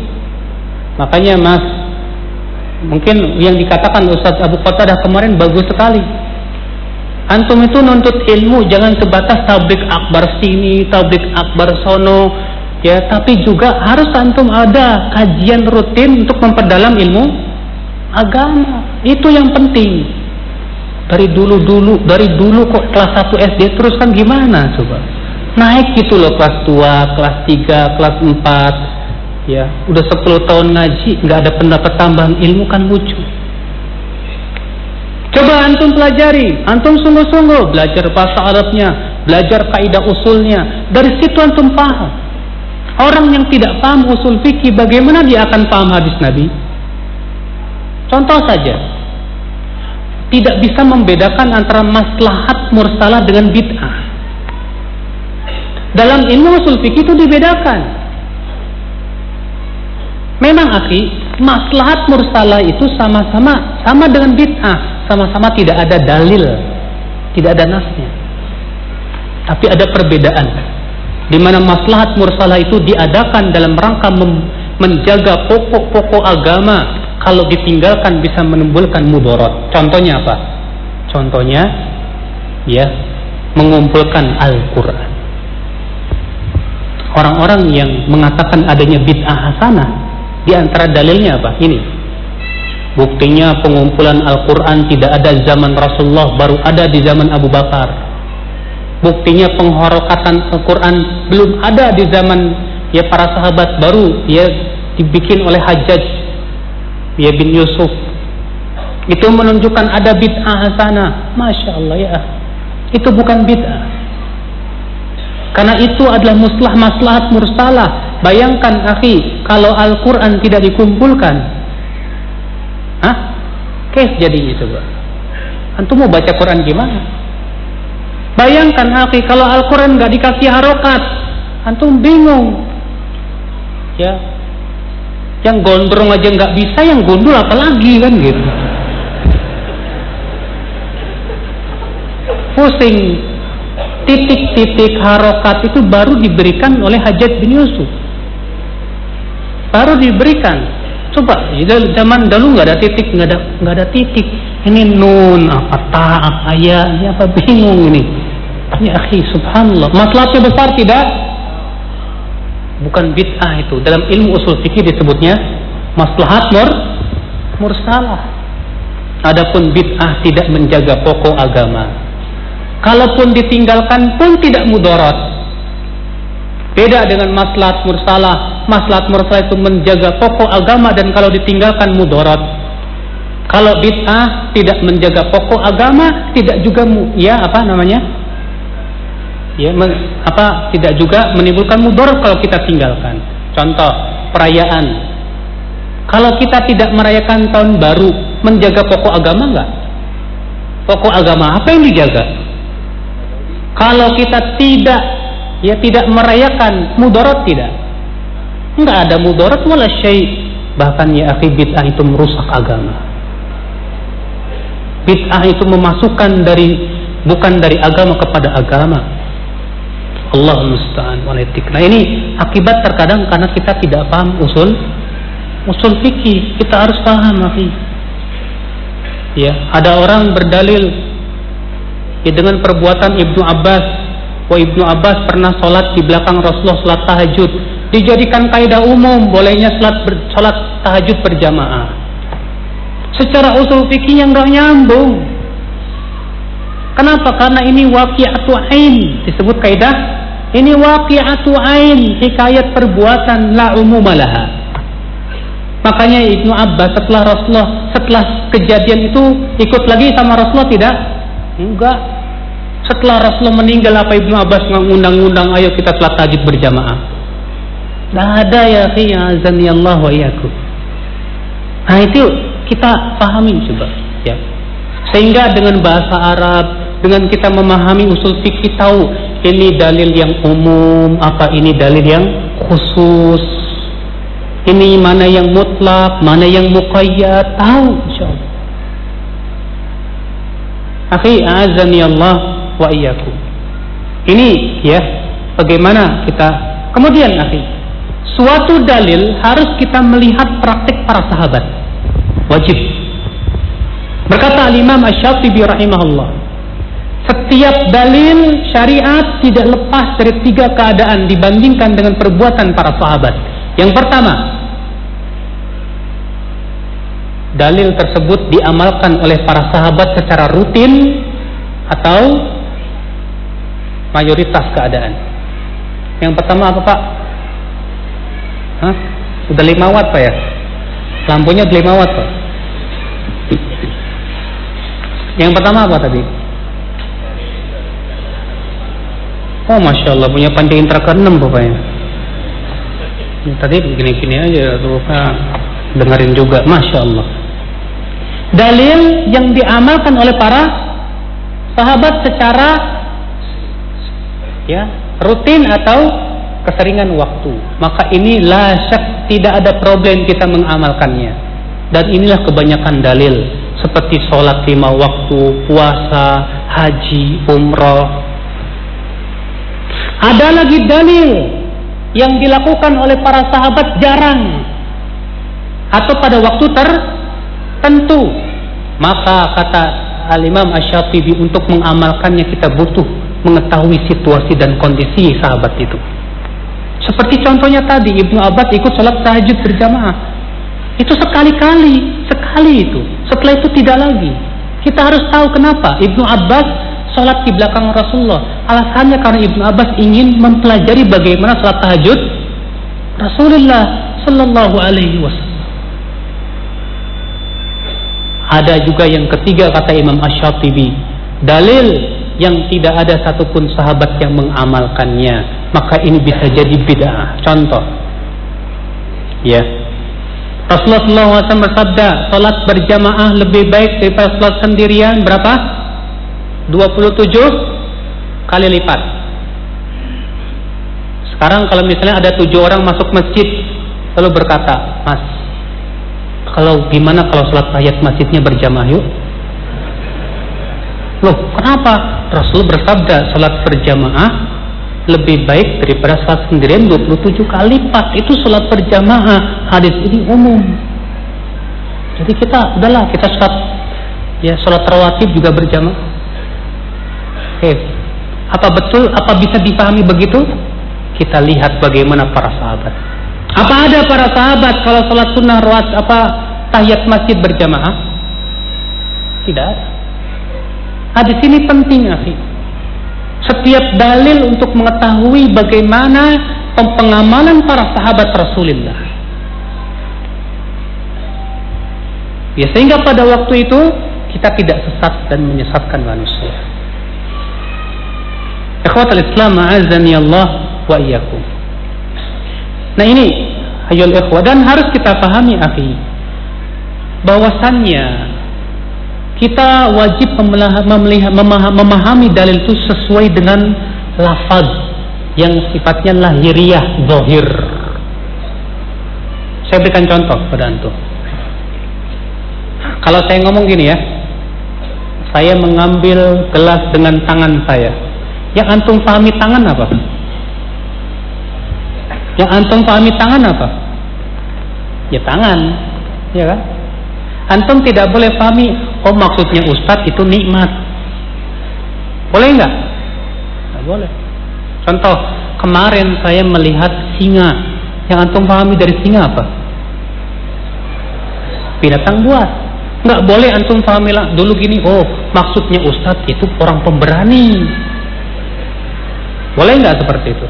Makanya Mas Mungkin yang dikatakan Ustadz Abu Qatadah kemarin bagus sekali. Antum itu nuntut ilmu jangan sebatas tablik akbar sini, tablik akbar sono, ya, tapi juga harus antum ada kajian rutin untuk memperdalam ilmu agama. Itu yang penting. Dari dulu-dulu, dari dulu kok kelas 1 SD terus kan gimana coba? Naik gitu loh kelas 2, kelas 3, kelas 4, ya udah 10 tahun ngaji nggak ada pendapat tambahan ilmu kan lucu. Coba antum pelajari antum sungguh-sungguh belajar bahasa Arabnya belajar kaidah usulnya. Dari situ antum paham. Orang yang tidak paham usul fikih bagaimana dia akan paham hadis Nabi? Contoh saja tidak bisa membedakan antara maslahat mursalah dengan bid'ah. Dalam ilmu usul fikih itu dibedakan. Memang akhi, maslahat mursalah itu sama-sama sama dengan bid'ah, sama-sama tidak ada dalil, tidak ada nasnya. Tapi ada perbedaan. Di mana maslahat mursalah itu diadakan dalam rangka menjaga pokok-pokok agama kalau ditinggalkan bisa menimbulkan mudarat. Contohnya apa? Contohnya ya mengumpulkan Al-Qur'an. Orang-orang yang mengatakan adanya bid'ah hasanah di antara dalilnya apa? Ini. Buktinya pengumpulan Al-Quran tidak ada zaman Rasulullah, baru ada di zaman Abu Bakar. Buktinya penghorokatan Al-Quran belum ada di zaman ya para sahabat, baru ya dibikin oleh Hajjaj ya bin Yusuf. Itu menunjukkan ada bid'ah hasanah. Masya Allah ya. Itu bukan bid'ah. Karena itu adalah muslah maslahat mursalah Bayangkan akhi, kalau Al-Quran tidak dikumpulkan, Hah? Kes jadinya coba. Antum mau baca Quran gimana? Bayangkan akhi, kalau Al-Quran nggak dikasih harokat, antum bingung. Ya, yang gondrong aja nggak bisa, yang gondol apalagi kan gitu. Pusing. Titik-titik harokat itu baru diberikan oleh Hajat bin Yusuf baru diberikan. Coba zaman dulu nggak ada titik, nggak ada nggak ada titik. Ini nun apa ta apa ya, ini apa bingung ini. Ya akhi, subhanallah. Masalahnya besar tidak? Bukan bid'ah itu. Dalam ilmu usul fikih disebutnya maslahat mur mursalah. Adapun bid'ah tidak menjaga pokok agama. Kalaupun ditinggalkan pun tidak mudarat. Beda dengan maslahat mursalah. Maslahat mursalah itu menjaga pokok agama dan kalau ditinggalkan mudarat. Kalau bid'ah tidak menjaga pokok agama, tidak juga ya apa namanya? Ya men- apa tidak juga menimbulkan mudarat kalau kita tinggalkan. Contoh perayaan. Kalau kita tidak merayakan tahun baru, menjaga pokok agama enggak? Pokok agama apa yang dijaga? Kalau kita tidak ya tidak merayakan mudarat tidak. Enggak ada mudarat wala syai. Bahkan ya akhi bid'ah itu merusak agama. Bid'ah itu memasukkan dari bukan dari agama kepada agama. Allah musta'an walitik. Nah ini akibat terkadang karena kita tidak paham usul usul fikih. Kita harus paham akhi. Ya, ada orang berdalil ya, dengan perbuatan Ibnu Abbas. Wah Ibnu Abbas pernah sholat di belakang Rasulullah sholat tahajud. Dijadikan kaidah umum bolehnya sholat, ber, sholat tahajud berjamaah. Secara usul fikih yang nggak nyambung. Kenapa? Karena ini waqi'atu ain disebut kaidah. Ini waqi'atu ain hikayat perbuatan la umumalaha. Makanya Ibnu Abbas setelah Rasulullah setelah kejadian itu ikut lagi sama Rasulullah tidak? Enggak. Setelah Rasulullah meninggal apa Ibnu Abbas mengundang-undang ayo kita sholat tahajud berjamaah? Tidak ada ya akhi azani Allah wa iyyakum. Nah itu kita pahami coba ya. Sehingga dengan bahasa Arab, dengan kita memahami usul fikih tahu ini dalil yang umum, apa ini dalil yang khusus. Ini mana yang mutlak, mana yang muqayyad, tahu insyaallah. Akhi azani Allah wa iyyakum. Ini ya bagaimana kita kemudian akhi suatu dalil harus kita melihat praktik para sahabat wajib berkata al-imam asy-syafi'i rahimahullah setiap dalil syariat tidak lepas dari tiga keadaan dibandingkan dengan perbuatan para sahabat yang pertama dalil tersebut diamalkan oleh para sahabat secara rutin atau mayoritas keadaan yang pertama apa pak Hah? Udah 5 watt Pak ya? Lampunya udah 5 watt Pak. Yang pertama apa tadi? Oh Masya Allah punya panca indera ke-6 Bapaknya. Ini Tadi gini-gini aja Bapak dengerin juga Masya Allah. Dalil yang diamalkan oleh para sahabat secara ya rutin atau keseringan waktu. Maka ini la syak tidak ada problem kita mengamalkannya. Dan inilah kebanyakan dalil seperti sholat lima waktu, puasa, haji, umroh. Ada lagi dalil yang dilakukan oleh para sahabat jarang atau pada waktu tertentu. Maka kata Al-Imam Asy-Syafi'i untuk mengamalkannya kita butuh mengetahui situasi dan kondisi sahabat itu. Seperti contohnya tadi Ibnu Abbas ikut sholat tahajud berjamaah. Itu sekali-kali, sekali itu. Setelah itu tidak lagi. Kita harus tahu kenapa Ibnu Abbas sholat di belakang Rasulullah. Alasannya karena Ibnu Abbas ingin mempelajari bagaimana sholat tahajud Rasulullah Sallallahu Alaihi Wasallam. Ada juga yang ketiga kata Imam Ash-Shatibi. Dalil yang tidak ada satupun sahabat yang mengamalkannya maka ini bisa jadi bid'ah contoh ya Rasulullah SAW bersabda salat berjamaah lebih baik daripada salat sendirian berapa 27 kali lipat sekarang kalau misalnya ada tujuh orang masuk masjid lalu berkata mas kalau gimana kalau salat tahiyat masjidnya berjamaah yuk Loh, kenapa? Rasul bersabda salat berjamaah lebih baik daripada salat sendirian 27 kali lipat. Itu salat berjamaah. Hadis ini umum. Jadi kita udahlah kita salat ya salat rawatib juga berjamaah. Oke. Apa betul? Apa bisa dipahami begitu? Kita lihat bagaimana para sahabat. Apa ada para sahabat kalau salat sunnah rawat apa tahiyat masjid berjamaah? Tidak ada. Hadis ini penting, akhi. Setiap dalil untuk mengetahui bagaimana pengamalan para sahabat Rasulullah. Ya, sehingga pada waktu itu kita tidak sesat dan menyesatkan manusia. Ikhwatul Islam azani Allah wa iyyakum. Nah ini ayol ikhwah dan harus kita pahami akhi bahwasannya kita wajib memahami dalil itu sesuai dengan lafaz yang sifatnya lahiriah zahir. Saya berikan contoh pada antum. Kalau saya ngomong gini ya, saya mengambil gelas dengan tangan saya. Yang antum pahami tangan apa? Yang antum pahami tangan apa? Ya tangan, ya kan? Antum tidak boleh pahami, oh maksudnya ustadz itu nikmat. Boleh nggak? Nggak boleh. Contoh, kemarin saya melihat singa. Yang antum pahami dari singa apa? Binatang buas. Nggak boleh antum pahami lah. Dulu gini, oh maksudnya ustadz itu orang pemberani. Boleh nggak seperti itu?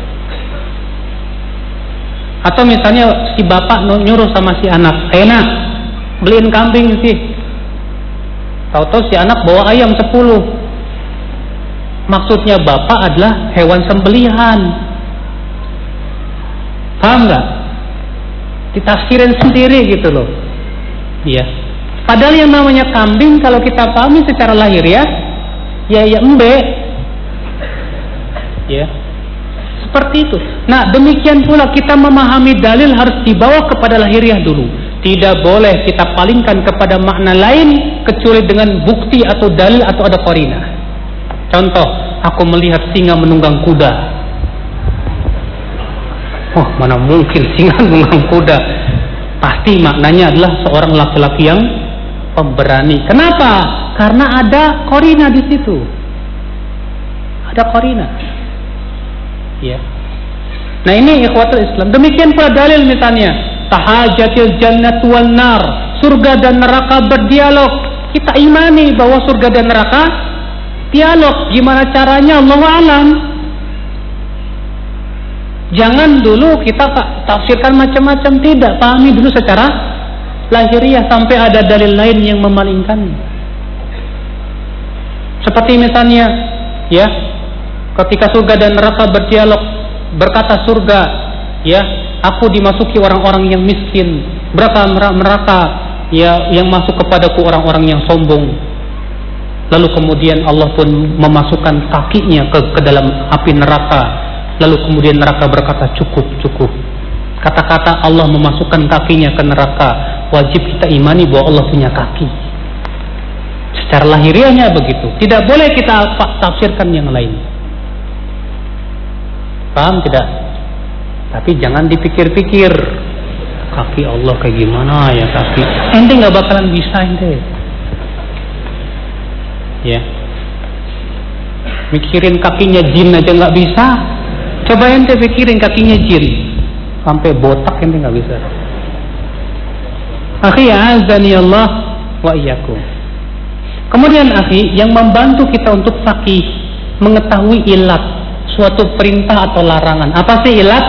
Atau misalnya si bapak nyuruh sama si anak, enak beliin kambing sih. Tahu-tahu si anak bawa ayam sepuluh. Maksudnya bapak adalah hewan sembelihan. Paham nggak? Ditafsirin sendiri gitu loh. Iya. Padahal yang namanya kambing kalau kita pahami secara lahir ya, ya ya embe, Ya. Seperti itu. Nah, demikian pula kita memahami dalil harus dibawa kepada lahiriah dulu. Tidak boleh kita palingkan kepada makna lain kecuali dengan bukti atau dalil atau ada korina. Contoh, aku melihat singa menunggang kuda. Oh, mana mungkin singa [laughs] menunggang kuda? Pasti maknanya adalah seorang laki-laki yang pemberani. Kenapa? Karena ada korina di situ. Ada korina. Ya. Nah ini ikhwatul Islam. Demikian pula dalil misalnya tahajatil jannat wal nar. Surga dan neraka berdialog. Kita imani bahwa surga dan neraka dialog. Gimana caranya Allah alam. Jangan dulu kita tafsirkan macam-macam tidak. Pahami dulu secara lahiriah sampai ada dalil lain yang memalingkan. Seperti misalnya ya ketika surga dan neraka berdialog berkata surga ya aku dimasuki orang-orang yang miskin berapa neraka ya yang masuk kepadaku orang-orang yang sombong. Lalu kemudian Allah pun memasukkan kakinya ke, ke dalam api neraka. Lalu kemudian neraka berkata cukup cukup. Kata-kata Allah memasukkan kakinya ke neraka. Wajib kita imani bahwa Allah punya kaki. Secara lahiriahnya begitu. Tidak boleh kita tafsirkan yang lain Paham tidak? Tapi jangan dipikir-pikir kaki Allah kayak gimana ya kaki. Ente nggak bakalan bisa ente. Ya. Mikirin kakinya jin aja nggak bisa. Coba ente pikirin kakinya jin. Sampai botak ente nggak bisa. Akhi azani Allah wa iyyakum. Kemudian akhi yang membantu kita untuk fakih mengetahui ilat suatu perintah atau larangan. Apa sih ilat?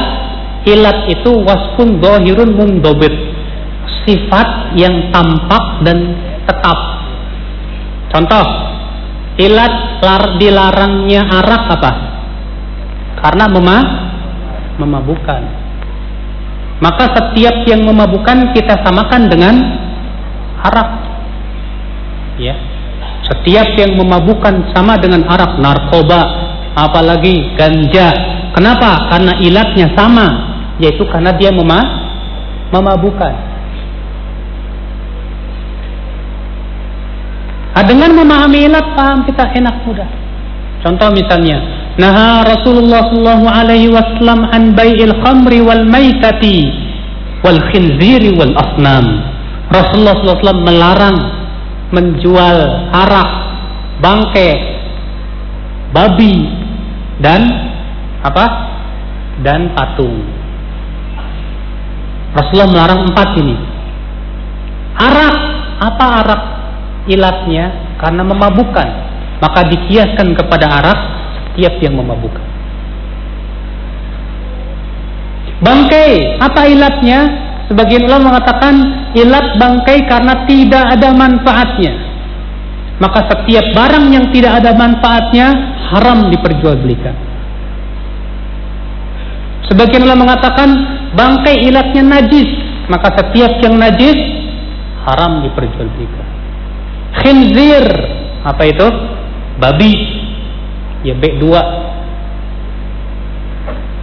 Ilat itu waspun dohirun mundobit. Sifat yang tampak dan tetap. Contoh, ilat lar, dilarangnya arak apa? Karena mema memabukkan. Maka setiap yang memabukkan kita samakan dengan arak. Ya. Setiap yang memabukkan sama dengan arak, narkoba, apalagi ganja. Kenapa? Karena ilatnya sama, yaitu karena dia mema memabukan. Nah, dengan memahami ilat paham kita enak mudah. Contoh misalnya, nah Rasulullah sallallahu alaihi wasallam an bai'il khamri wal maitati wal khinziri wal asnam. Rasulullah SAW melarang menjual arak, bangke, babi, dan apa? Dan patung. Rasulullah melarang empat ini. Arak, apa arak? Ilatnya karena memabukkan. Maka dikiaskan kepada arak setiap yang memabukkan. Bangkai, apa ilatnya? Sebagian ulama mengatakan ilat bangkai karena tidak ada manfaatnya. Maka setiap barang yang tidak ada manfaatnya haram diperjualbelikan. Sebagian ulama mengatakan bangkai ilatnya najis, maka setiap yang najis haram diperjualbelikan. Khinzir, apa itu? Babi. Ya B2.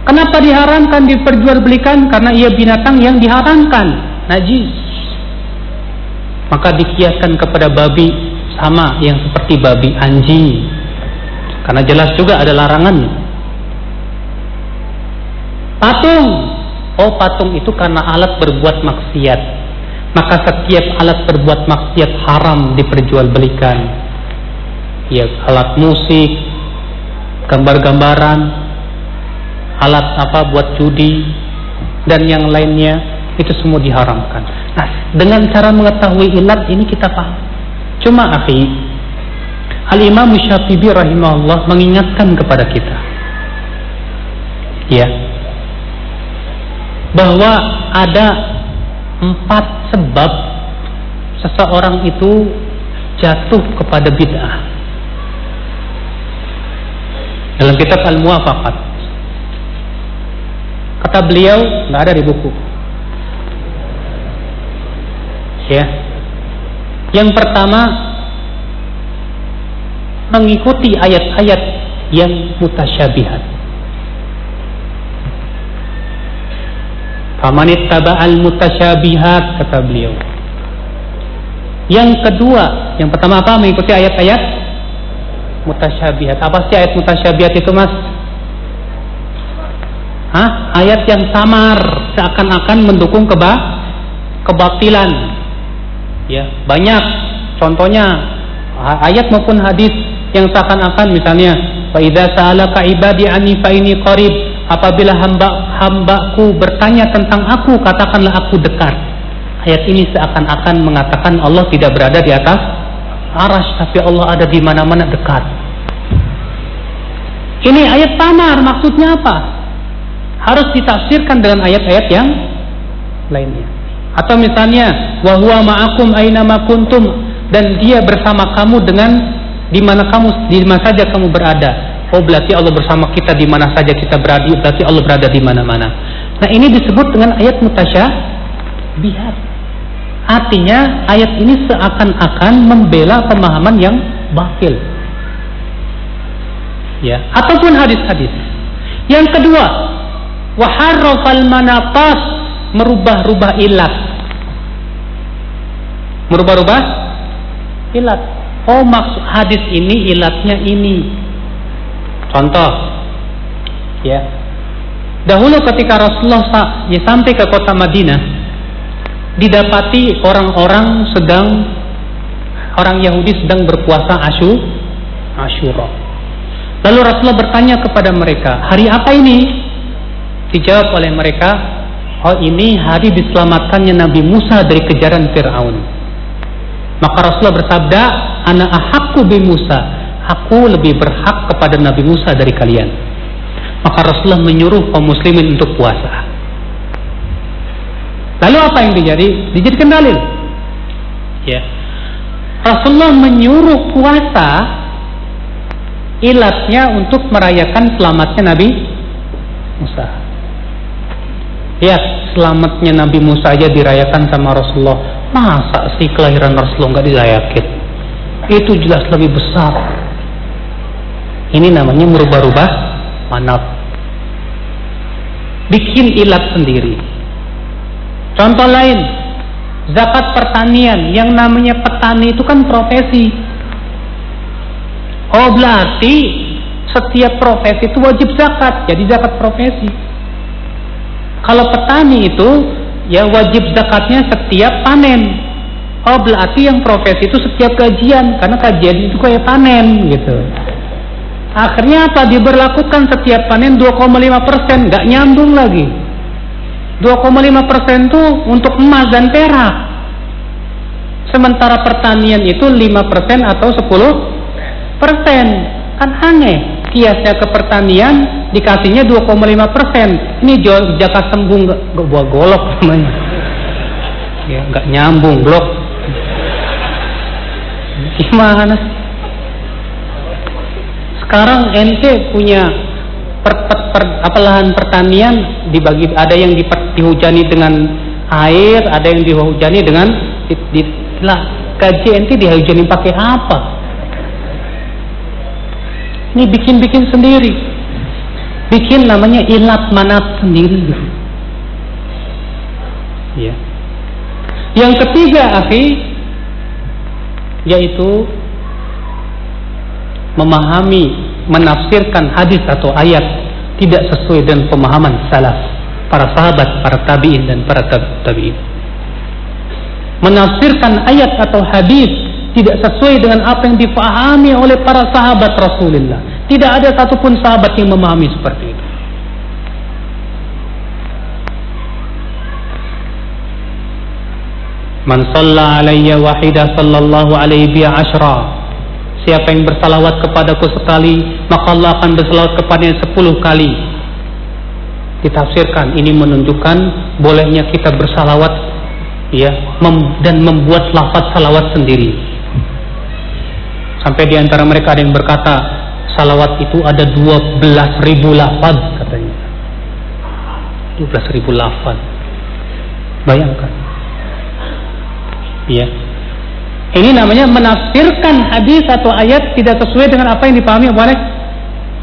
Kenapa diharamkan diperjualbelikan? Karena ia binatang yang diharamkan, najis. Maka dikiaskan kepada babi sama yang seperti babi anjing. Karena jelas juga ada larangan. Patung. Oh patung itu karena alat berbuat maksiat. Maka setiap alat berbuat maksiat haram diperjualbelikan. Ya, alat musik, gambar-gambaran, alat apa buat judi dan yang lainnya itu semua diharamkan. Nah, dengan cara mengetahui ilat ini kita paham. Cuma akhi, Al-Imam Syafi'i rahimahullah mengingatkan kepada kita. Ya. Bahwa ada empat sebab seseorang itu jatuh kepada bid'ah. Dalam kitab Al-Muwafaqat. Kata beliau, nggak ada di buku. Ya. Yang pertama mengikuti ayat-ayat yang mutasyabihat. Famanit taba'al mutasyabihat kata beliau. Yang kedua, yang pertama apa? Mengikuti ayat-ayat mutasyabihat. Apa sih ayat mutasyabihat itu, Mas? Hah? Ayat yang samar seakan-akan mendukung keba kebatilan. Ya, banyak. Contohnya ayat maupun hadis yang seakan-akan misalnya fa idza sa'alaka ibadi anni fa ini qarib. Apabila hamba hambaku bertanya tentang aku katakanlah aku dekat ayat ini seakan-akan mengatakan Allah tidak berada di atas aras tapi Allah ada di mana-mana dekat. Ini ayat samar maksudnya apa? Harus ditafsirkan dengan ayat-ayat yang lainnya atau misalnya wa huwa ma'akum aina kuntum dan dia bersama kamu dengan di mana kamu di mana saja kamu berada. Oh berarti Allah bersama kita di mana saja kita berada, berarti Allah berada di mana-mana. Nah ini disebut dengan ayat mutasyabihat. Artinya ayat ini seakan-akan membela pemahaman yang batil. Ya, ataupun hadis-hadis. Yang kedua, waharrafal manatas merubah-rubah ilat. Merubah-rubah ilat. Oh maksud hadis ini ilatnya ini. Contoh, ya. Dahulu ketika Rasulullah ya, sampai ke kota Madinah, didapati orang-orang sedang orang Yahudi sedang berpuasa Asyu Asyura. Lalu Rasulullah bertanya kepada mereka, hari apa ini? Dijawab oleh mereka, oh ini hari diselamatkannya Nabi Musa dari kejaran Fir'aun. Maka Rasulullah bersabda, Ana ahakku bi Musa. Aku lebih berhak kepada Nabi Musa dari kalian. Maka Rasulullah menyuruh kaum muslimin untuk puasa. Lalu apa yang terjadi? Dijadikan dalil. Ya. Rasulullah menyuruh puasa ilatnya untuk merayakan selamatnya Nabi Musa. Ya, selamatnya Nabi Musa aja dirayakan sama Rasulullah. Masa sih kelahiran Rasulullah nggak dirayakin? Itu jelas lebih besar. Ini namanya merubah-rubah manat. Bikin ilat sendiri. Contoh lain, zakat pertanian. Yang namanya petani itu kan profesi. Oh berarti setiap profesi itu wajib zakat. Jadi zakat profesi. Kalau petani itu ya wajib zakatnya setiap panen. Oh berarti yang profesi itu setiap gajian karena gajian itu kayak panen gitu. Akhirnya apa? Diberlakukan setiap panen 2,5 persen, nggak nyambung lagi. 2,5 persen itu untuk emas dan perak. Sementara pertanian itu 5 persen atau 10 persen. Kan aneh. Kiasnya ke pertanian dikasihnya 2,5 persen. Ini jaka sembung gak, buah golok namanya. Ya nggak nyambung blok. Gimana? Sekarang ente punya per, per, per, apa lahan pertanian dibagi ada yang di, dihujani dengan air, ada yang dihujani dengan di, di, lah KJNT dihujani pakai apa? Ini bikin-bikin sendiri. Bikin namanya ilat manat sendiri. Ya. Yang ketiga, akhi, yaitu memahami, menafsirkan hadis atau ayat tidak sesuai dengan pemahaman salaf, para sahabat, para tabi'in dan para tabi'in. Menafsirkan ayat atau hadis tidak sesuai dengan apa yang difahami oleh para sahabat Rasulullah. Tidak ada satupun sahabat yang memahami seperti itu. Man salla sallallahu alaihi bi ashra. Siapa yang bersalawat kepadaku sekali, maka Allah akan bersalawat kepadanya sepuluh kali. Ditafsirkan ini menunjukkan bolehnya kita bersalawat ya mem dan membuat lafaz salawat sendiri. Sampai di antara mereka ada yang berkata salawat itu ada 12 ribu lafaz katanya. 12 ribu lafaz. Bayangkan. Ya. Ini namanya menafsirkan hadis atau ayat tidak sesuai dengan apa yang dipahami oleh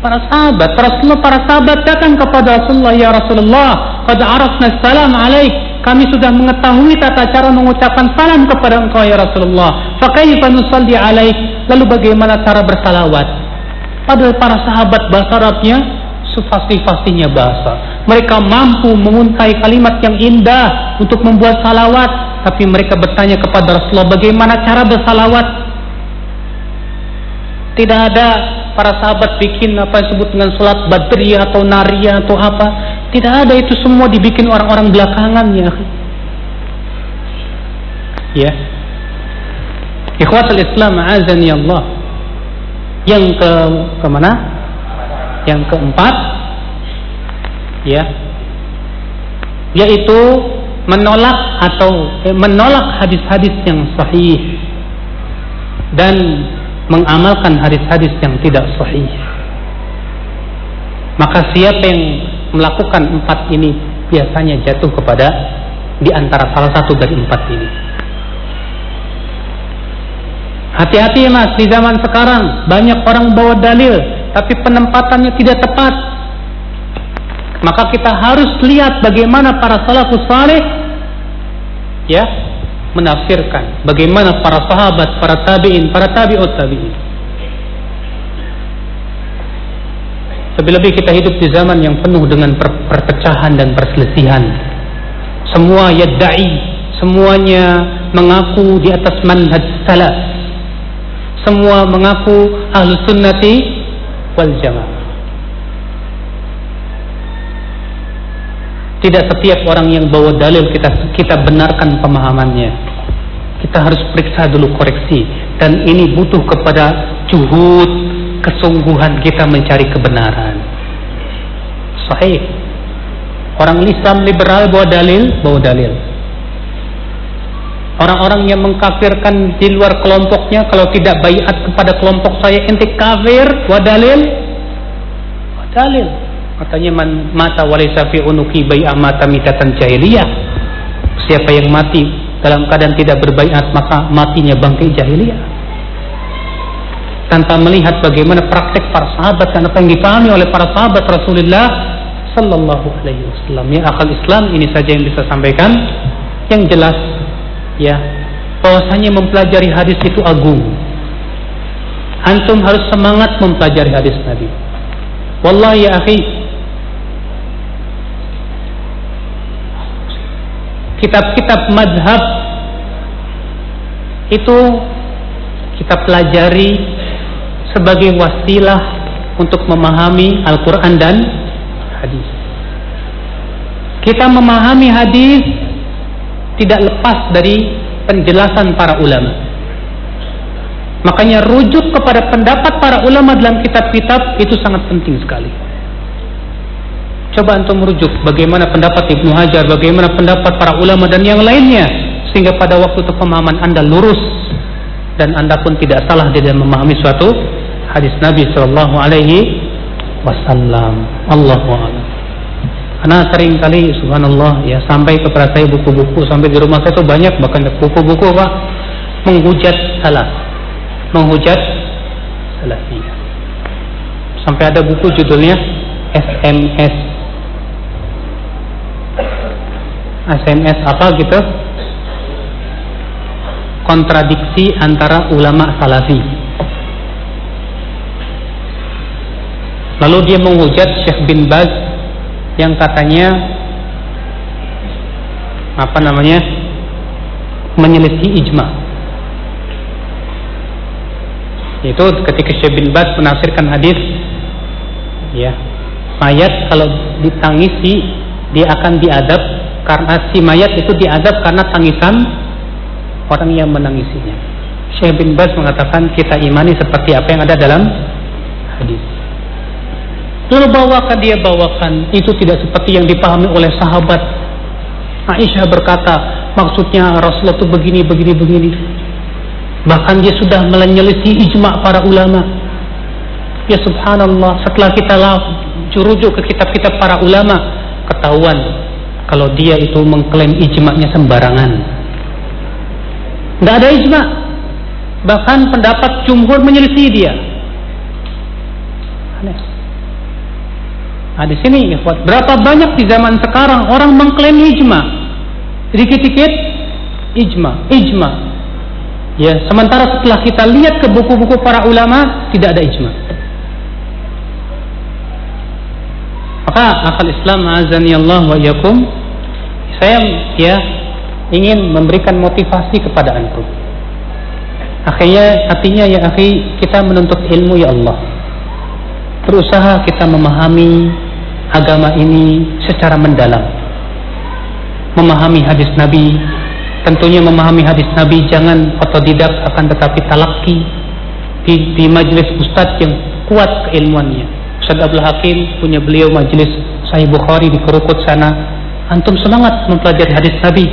para sahabat. Rasulullah para sahabat datang kepada Rasulullah, "Ya Rasulullah, qad arafna salam alaik." Kami sudah mengetahui tata cara mengucapkan salam kepada engkau ya Rasulullah. Fakaifa nusalli alaik? Lalu bagaimana cara bersalawat? Padahal para sahabat bahasa Arabnya sefasih-fasihnya bahasa. Mereka mampu menguntai kalimat yang indah untuk membuat salawat. Tapi mereka bertanya kepada Rasulullah bagaimana cara bersalawat. Tidak ada para sahabat bikin apa yang disebut dengan sholat badriyah atau nariyah atau apa. Tidak ada itu semua dibikin orang-orang belakangan ya. Ya. Ikhwatul Islam azani Allah. Yang ke ke mana? Yang keempat ya yaitu menolak atau eh, menolak hadis-hadis yang sahih dan mengamalkan hadis-hadis yang tidak sahih. Maka siapa yang melakukan empat ini biasanya jatuh kepada di antara salah satu dari empat ini. Hati-hati mas, di zaman sekarang banyak orang bawa dalil, tapi penempatannya tidak tepat. Maka kita harus lihat bagaimana para salafus saleh ya menafsirkan bagaimana para sahabat, para tabi'in, para tabi'ut tabi'in. Lebih-lebih kita hidup di zaman yang penuh dengan per perpecahan dan perselisihan. Semua yadda'i, semuanya mengaku di atas manhaj salaf. Semua mengaku ahlu sunnati wal jamaah. Tidak setiap orang yang bawa dalil kita kita benarkan pemahamannya. Kita harus periksa dulu koreksi dan ini butuh kepada juhud, kesungguhan kita mencari kebenaran. Sahih. Orang Islam liberal bawa dalil, bawa dalil. Orang-orang yang mengkafirkan di luar kelompoknya kalau tidak bayat kepada kelompok saya ente kafir, bawa dalil. Bawa dalil. Katanya man mata walaysa fi unuki bai'ah mata mitatan jahiliyah. Siapa yang mati dalam keadaan tidak berbaiat maka matinya bangkai jahiliyah. Tanpa melihat bagaimana praktek para sahabat dan apa yang dipahami oleh para sahabat Rasulullah sallallahu alaihi wasallam. Ya akal Islam ini saja yang bisa sampaikan. Yang jelas ya bahwasanya mempelajari hadis itu agung. Antum harus semangat mempelajari hadis Nabi. Wallahi ya akhi, kitab-kitab madhab itu kita pelajari sebagai wasilah untuk memahami Al-Quran dan hadis. Kita memahami hadis tidak lepas dari penjelasan para ulama. Makanya rujuk kepada pendapat para ulama dalam kitab-kitab itu sangat penting sekali. Coba untuk merujuk bagaimana pendapat Ibnu Hajar, bagaimana pendapat para ulama dan yang lainnya sehingga pada waktu itu pemahaman Anda lurus dan Anda pun tidak salah di dalam memahami suatu hadis Nabi Shallallahu alaihi wasallam. Allahu. Karena sering kali subhanallah ya sampai kepada saya buku-buku sampai di rumah saya itu banyak bahkan buku-buku Pak menghujat salah. Menghujat salafiyah. Sampai ada buku judulnya SMS. SMS apa gitu? Kontradiksi antara ulama salafi. Lalu dia menghujat Syekh bin Baz yang katanya apa namanya menyelisih ijma. Itu ketika Syekh bin Baz menafsirkan hadis ya mayat kalau ditangisi dia akan diadab karena si mayat itu diadab karena tangisan orang yang menangisinya. Syekh bin Baz mengatakan kita imani seperti apa yang ada dalam hadis. Lalu bawakan dia bawakan itu tidak seperti yang dipahami oleh sahabat. Aisyah berkata, maksudnya Rasulullah itu begini, begini, begini. Bahkan dia sudah menyelisih ijma para ulama. Ya subhanallah, setelah kita curujuk ke kitab-kitab para ulama, ketahuan kalau dia itu mengklaim ijma'nya sembarangan. Tidak ada ijma. Bahkan pendapat jumhur menyelisih dia. Aneh. Nah, di sini ikhwat, berapa banyak di zaman sekarang orang mengklaim ijma. Dikit-dikit ijma, ijma. Ya, sementara setelah kita lihat ke buku-buku para ulama tidak ada ijma. Maka akal Islam azani Allah wa yakum saya ya ingin memberikan motivasi kepada antum. Akhirnya artinya ya akhi kita menuntut ilmu ya Allah. Berusaha kita memahami agama ini secara mendalam. Memahami hadis Nabi, tentunya memahami hadis Nabi jangan otodidak akan tetapi talaki di, di majelis ustadz yang kuat keilmuannya. Ustaz Abdul Hakim punya beliau majelis Sahih Bukhari di Kerukut sana. Antum semangat mempelajari hadis Nabi.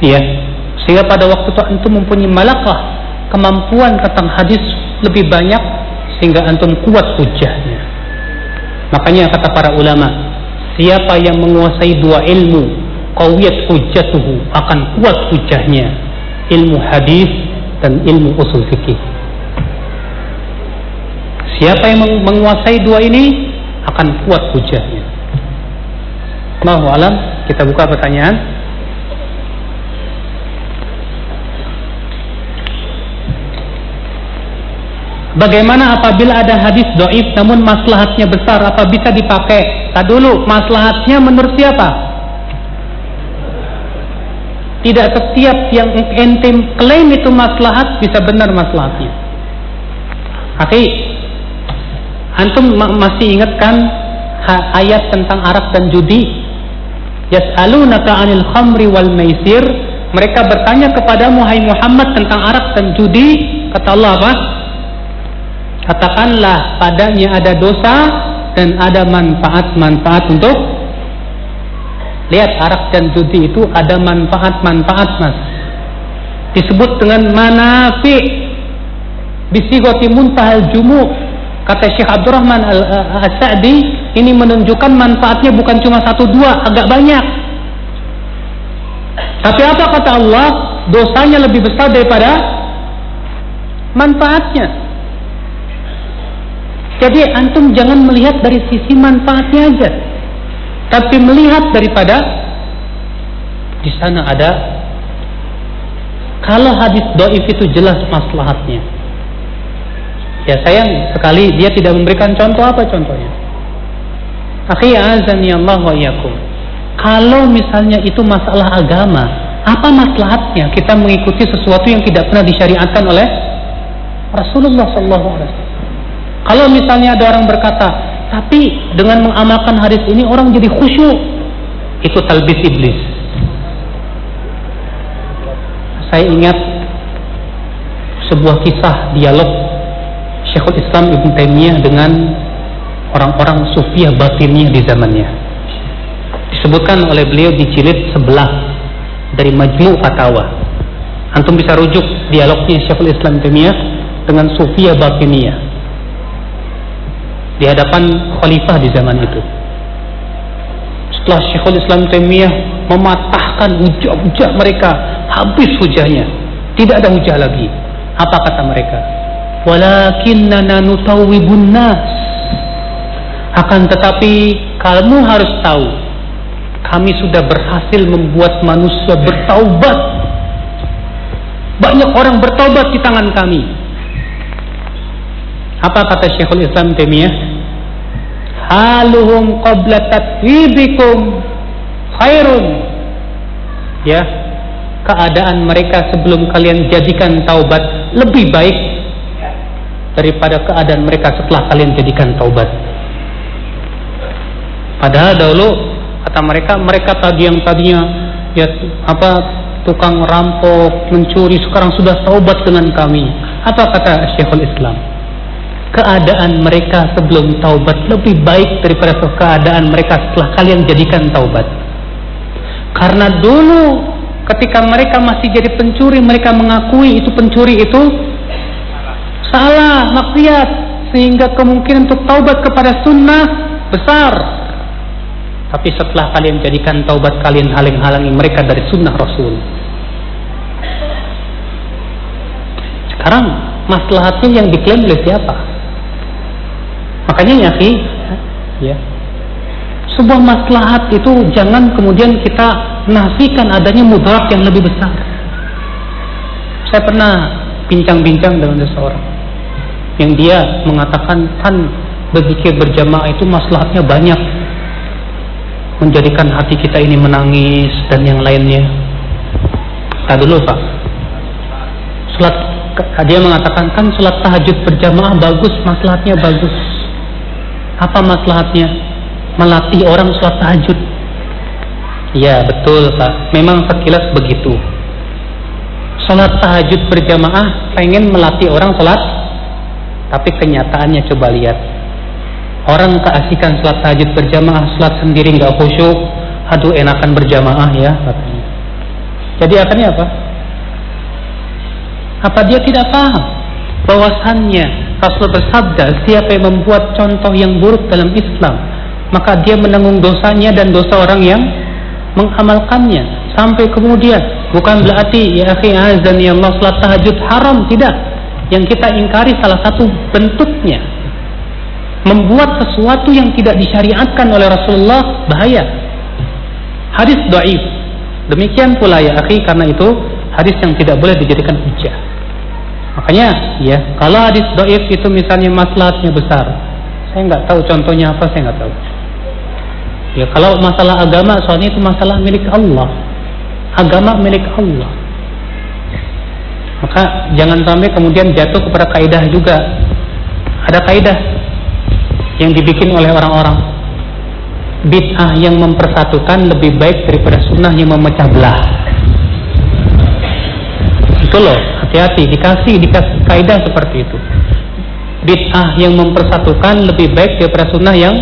Ya, sehingga pada waktu itu antum mempunyai malakah kemampuan tentang hadis lebih banyak sehingga antum kuat hujahnya. Makanya kata para ulama, siapa yang menguasai dua ilmu, qawiyat hujjatuhu akan kuat hujahnya. Ilmu hadis dan ilmu usul fikih. Siapa yang menguasai dua ini akan kuat hujahnya. Allahu alam, kita buka pertanyaan. Bagaimana apabila ada hadis doif namun maslahatnya besar apa bisa dipakai? Tak dulu, maslahatnya menurut siapa? Tidak setiap yang ente klaim itu maslahat bisa benar maslahatnya. Oke, antum masih ingatkan ayat tentang arak dan judi? Yas'alunaka 'anil khamri wal maisir. Mereka bertanya kepada Muhammad tentang arak dan judi. Kata Allah apa? Katakanlah padanya ada dosa dan ada manfaat-manfaat untuk lihat arak dan judi itu ada manfaat-manfaat mas. Disebut dengan manafi. Bisigoti muntahal jumu kata Syekh Abdurrahman Al-Sa'di ini menunjukkan manfaatnya bukan cuma satu dua agak banyak. Tapi apa kata Allah? Dosanya lebih besar daripada manfaatnya jadi antum jangan melihat dari sisi manfaatnya aja. Tapi melihat daripada di sana ada kalau hadis doif itu jelas maslahatnya. Ya sayang sekali dia tidak memberikan contoh apa contohnya. Akhi azani Allah wa iyakum. Kalau misalnya itu masalah agama, apa maslahatnya kita mengikuti sesuatu yang tidak pernah disyariatkan oleh Rasulullah sallallahu alaihi wasallam? Kalau misalnya ada orang berkata, tapi dengan mengamalkan hadis ini orang jadi khusyuk, itu talbis iblis. Saya ingat sebuah kisah dialog Syekhul Islam Ibn Taimiyah dengan orang-orang sufiah batinnya di zamannya. Disebutkan oleh beliau di jilid sebelah dari Majmu' Fatawa. Antum bisa rujuk dialognya Syekhul Islam Taimiyah dengan sufiah batiniyah di hadapan khalifah di zaman itu. Setelah Syekhul Islam Taimiyah mematahkan hujah-hujah mereka, habis hujahnya. Tidak ada hujah lagi. Apa kata mereka? Walakinnana nutawwibun nas. Akan tetapi kamu harus tahu, kami sudah berhasil membuat manusia bertaubat. Banyak orang bertaubat di tangan kami. Apa kata Syekhul Islam Taimiyah? Haluhum qabla tatwibikum khairun. Ya, keadaan mereka sebelum kalian jadikan taubat lebih baik daripada keadaan mereka setelah kalian jadikan taubat. Padahal dahulu kata mereka mereka tadi yang tadinya ya apa tukang rampok, mencuri sekarang sudah taubat dengan kami. Apa kata Syekhul Islam? Keadaan mereka sebelum taubat lebih baik daripada keadaan mereka setelah kalian jadikan taubat. Karena dulu ketika mereka masih jadi pencuri, mereka mengakui itu pencuri itu salah, maksiat, sehingga kemungkinan untuk taubat kepada sunnah besar. Tapi setelah kalian jadikan taubat kalian halang-halangi mereka dari sunnah Rasul. Sekarang maslahatnya yang diklaim oleh siapa? Makanya ya, ya. Sebuah maslahat itu jangan kemudian kita nafikan adanya mudarat yang lebih besar. Saya pernah bincang-bincang dengan seseorang yang dia mengatakan kan berzikir berjamaah itu maslahatnya banyak menjadikan hati kita ini menangis dan yang lainnya. Kita dulu Pak. Salat dia mengatakan kan salat tahajud berjamaah bagus, maslahatnya bagus. Apa maslahatnya? Melatih orang salat tahajud. Ya betul Pak. Memang sekilas begitu. Salat tahajud berjamaah pengen melatih orang salat, tapi kenyataannya coba lihat Orang keasikan sholat tahajud berjamaah, sholat sendiri nggak khusyuk, aduh enakan berjamaah ya katanya. Jadi akhirnya apa? Apa dia tidak paham bahwasannya Rasul bersabda siapa yang membuat contoh yang buruk dalam Islam maka dia menanggung dosanya dan dosa orang yang mengamalkannya sampai kemudian bukan berarti ya akhi azan ya Allah salat tahajud haram tidak yang kita ingkari salah satu bentuknya membuat sesuatu yang tidak disyariatkan oleh Rasulullah bahaya. Hadis dhaif. Demikian pula ya akhi karena itu hadis yang tidak boleh dijadikan hujah. Makanya ya kalau hadis dhaif itu misalnya maslahatnya besar. Saya nggak tahu contohnya apa saya nggak tahu. Ya kalau masalah agama soalnya itu masalah milik Allah. Agama milik Allah. Maka jangan sampai kemudian jatuh kepada kaidah juga. Ada kaidah yang dibikin oleh orang-orang bid'ah yang mempersatukan lebih baik daripada sunnah yang memecah belah itu loh. Hati-hati. Dikasih dikasih kaidah seperti itu. Bid'ah yang mempersatukan lebih baik daripada sunnah yang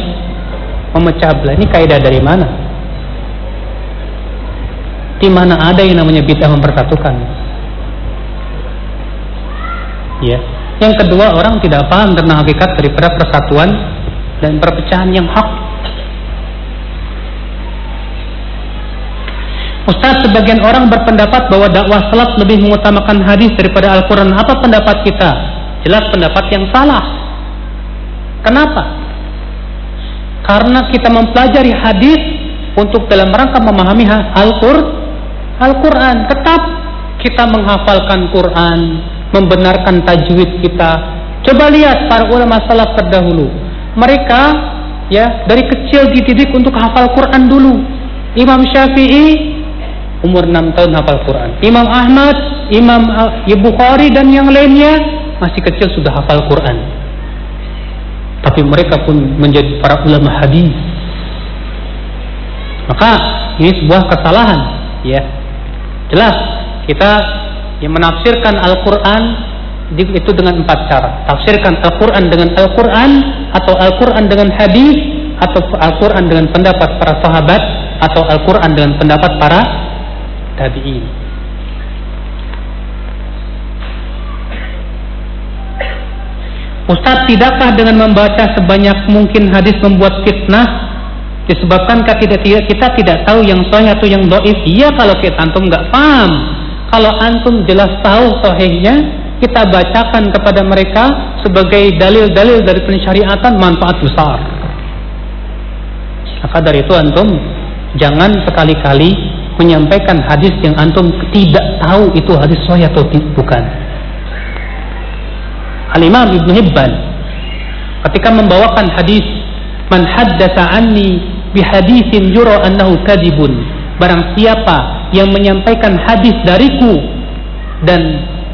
memecah belah. Ini kaidah dari mana? Di mana ada yang namanya bid'ah mempersatukan? Ya. Yang kedua orang tidak paham tentang hakikat daripada persatuan dan perpecahan yang hak. Ustaz, sebagian orang berpendapat bahwa dakwah salat lebih mengutamakan hadis daripada Al-Quran. Apa pendapat kita? Jelas pendapat yang salah. Kenapa? Karena kita mempelajari hadis untuk dalam rangka memahami Al-Quran. Tetap kita menghafalkan Quran, membenarkan tajwid kita. Coba lihat para ulama salaf terdahulu mereka ya dari kecil dididik untuk hafal Quran dulu. Imam Syafi'i umur 6 tahun hafal Quran. Imam Ahmad, Imam Bukhari dan yang lainnya masih kecil sudah hafal Quran. Tapi mereka pun menjadi para ulama hadis. Maka ini sebuah kesalahan, ya. Jelas kita yang menafsirkan Al-Quran itu dengan empat cara. Tafsirkan Al-Quran dengan Al-Quran atau Al-Quran dengan hadis atau Al-Quran dengan pendapat para sahabat atau Al-Quran dengan pendapat para tabi'in. Ustadz, tidakkah dengan membaca sebanyak mungkin hadis membuat fitnah? Disebabkan kita tidak, kita tidak tahu yang sahih atau yang doif. Iya kalau kita antum nggak paham. Kalau antum jelas tahu sahihnya, kita bacakan kepada mereka sebagai dalil-dalil dari pensyariatan manfaat besar. Maka dari itu antum jangan sekali-kali menyampaikan hadis yang antum tidak tahu itu hadis sahih atau bukan. Al-Imam Ibn Hibban ketika membawakan hadis man haddatsa anni bi haditsin yura annahu kadibun barang siapa yang menyampaikan hadis dariku dan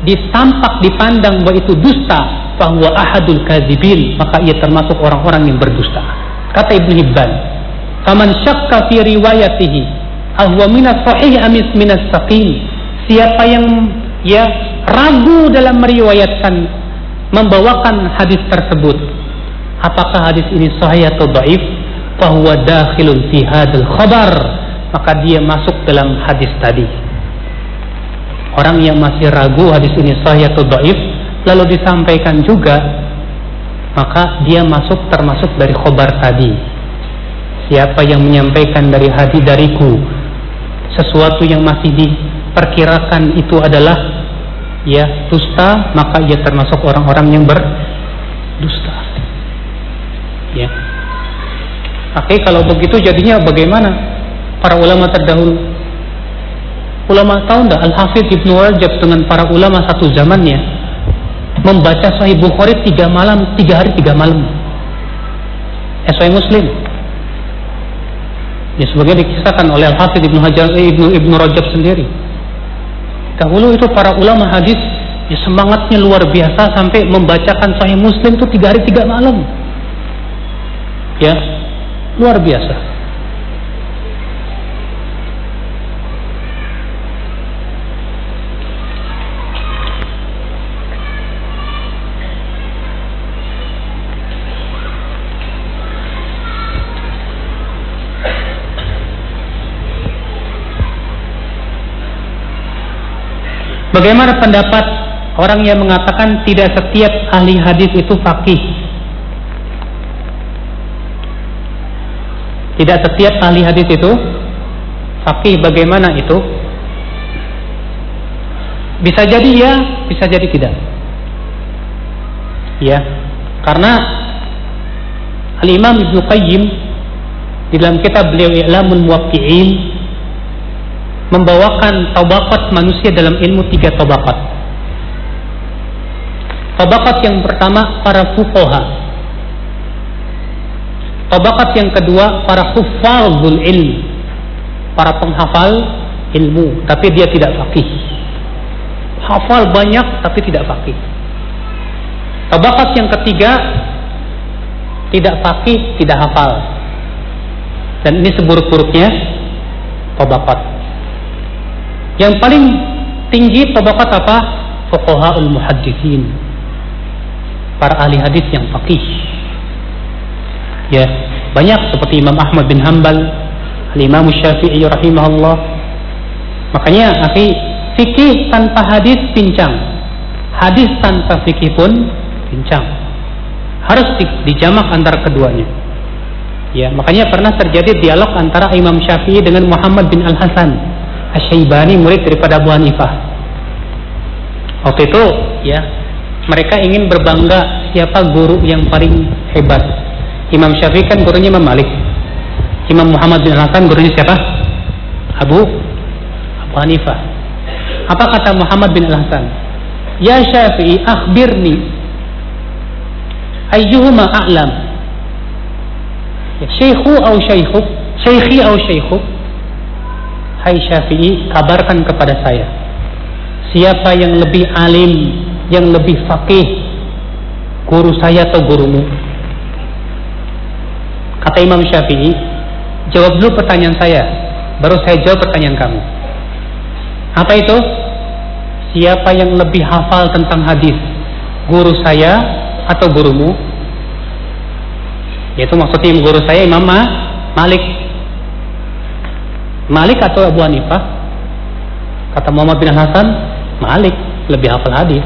ditampak dipandang bahwa itu dusta bahwa ahadul kadzibin maka ia termasuk orang-orang yang berdusta kata Ibn Hibban faman syakka fi riwayatihi ahwa minas sahih amis minas saqim. Siapa yang ya ragu dalam meriwayatkan membawakan hadis tersebut apakah hadis ini sahih atau dhaif? Bahwa dakhilun fi hadzal khabar. Maka dia masuk dalam hadis tadi. Orang yang masih ragu hadis ini sahih atau dhaif lalu disampaikan juga maka dia masuk termasuk dari khobar tadi. Siapa yang menyampaikan dari hadis dariku sesuatu yang masih diperkirakan itu adalah ya dusta maka ia termasuk orang-orang yang berdusta. Ya. Oke kalau begitu jadinya bagaimana? Para ulama terdahulu. Ulama tahu tidak Al-Hafidh Ibnu Rajab dengan para ulama satu zamannya membaca Sahih Bukhari tiga malam tiga hari tiga malam? Eh, Sahih Muslim ya sebagai dikisahkan oleh Al-Hafidh Ibnu Hajar eh, Ibnu Ibnu Rajab sendiri Dahulu itu para ulama hadis ya semangatnya luar biasa sampai membacakan Sahih Muslim itu tiga hari tiga malam. Ya, luar biasa. Bagaimana pendapat orang yang mengatakan tidak setiap ahli hadis itu fakih? Tidak setiap ahli hadis itu fakih. Bagaimana itu? Bisa jadi ya, bisa jadi tidak. Ya, karena Al-Imam Ibnu Qayyim di dalam kitab beliau I'lamul Muwaqqi'in membawakan tabakat manusia dalam ilmu tiga tabakat. Tabakat yang pertama para fuqaha. Tabakat yang kedua para huffazul ilm. Para penghafal ilmu, tapi dia tidak fakih. Hafal banyak tapi tidak fakih. Tabakat yang ketiga tidak fakih, tidak hafal. Dan ini seburuk-buruknya tabakat. Yang paling tinggi tabakat apa? Fuqahaul muhaddithin. Para ahli hadis yang faqih. Ya, banyak seperti Imam Ahmad bin Hambal, Imam Syafi'i rahimahullah. Makanya, akhi, fikih tanpa hadis pincang. Hadis tanpa fikih pun pincang. Harus dijamak antara keduanya. Ya, makanya pernah terjadi dialog antara Imam Syafi'i dengan Muhammad bin Al Hasan Asyaibani murid daripada Abu Hanifah. Waktu itu ya mereka ingin berbangga siapa guru yang paling hebat. Imam Syafi'i kan gurunya Imam Malik. Imam Muhammad bin Hasan gurunya siapa? Abu Abu Hanifah. Apa kata Muhammad bin Hasan? Ya Syafi'i akhbirni ayyuhuma a'lam. Ya, syekhu atau syekhu? Syekhi atau syekhu? Hai Syafi'i, kabarkan kepada saya. Siapa yang lebih alim, yang lebih fakih, guru saya atau gurumu? Kata Imam Syafi'i, jawab dulu pertanyaan saya, baru saya jawab pertanyaan kamu. Apa itu? Siapa yang lebih hafal tentang hadis? Guru saya atau gurumu? Yaitu maksudnya guru saya Imam Malik Malik atau Abu Hanifah? Kata Muhammad bin Hasan, Malik lebih hafal hadis.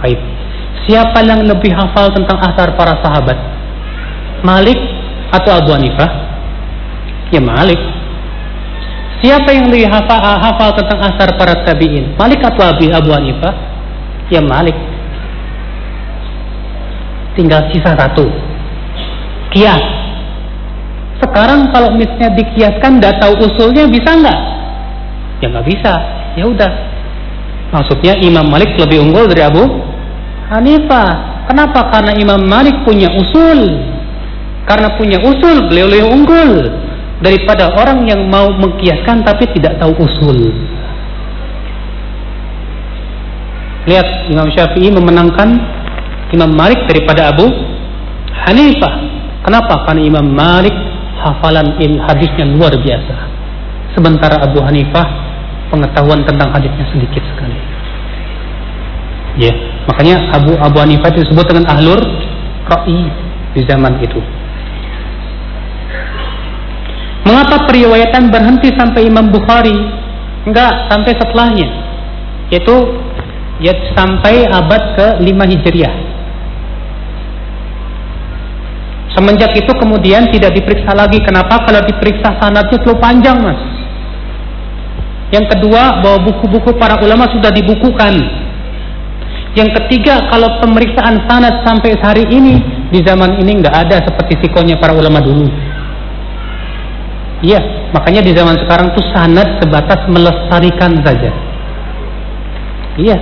Baik. Siapa yang lebih hafal tentang asar para sahabat? Malik atau Abu Hanifah? Ya Malik. Siapa yang lebih hafal, hafal tentang asar para tabi'in? Malik atau Abi Abu Hanifah? Ya Malik. Tinggal sisa satu. Kias. Sekarang kalau misalnya dikiaskan tidak tahu usulnya bisa nggak? Ya nggak bisa. Ya udah. Maksudnya Imam Malik lebih unggul dari Abu Hanifah. Kenapa? Karena Imam Malik punya usul. Karena punya usul, beliau lebih unggul daripada orang yang mau mengkiaskan tapi tidak tahu usul. Lihat Imam Syafi'i memenangkan Imam Malik daripada Abu Hanifah. Kenapa? Karena Imam Malik hafalan il hadisnya luar biasa. Sementara Abu Hanifah pengetahuan tentang hadisnya sedikit sekali. Ya, makanya Abu Abu Hanifah disebut dengan ahlur ra'i di zaman itu. Mengapa periwayatan berhenti sampai Imam Bukhari? Enggak, sampai setelahnya. Yaitu ya sampai abad ke-5 Hijriah. Semenjak itu kemudian tidak diperiksa lagi. Kenapa? Kalau diperiksa sanadnya terlalu panjang, Mas. Yang kedua, bahwa buku-buku para ulama sudah dibukukan. Yang ketiga, kalau pemeriksaan sanad sampai hari ini di zaman ini nggak ada seperti sikonya para ulama dulu. Iya, makanya di zaman sekarang tuh sanad sebatas melestarikan saja. Iya.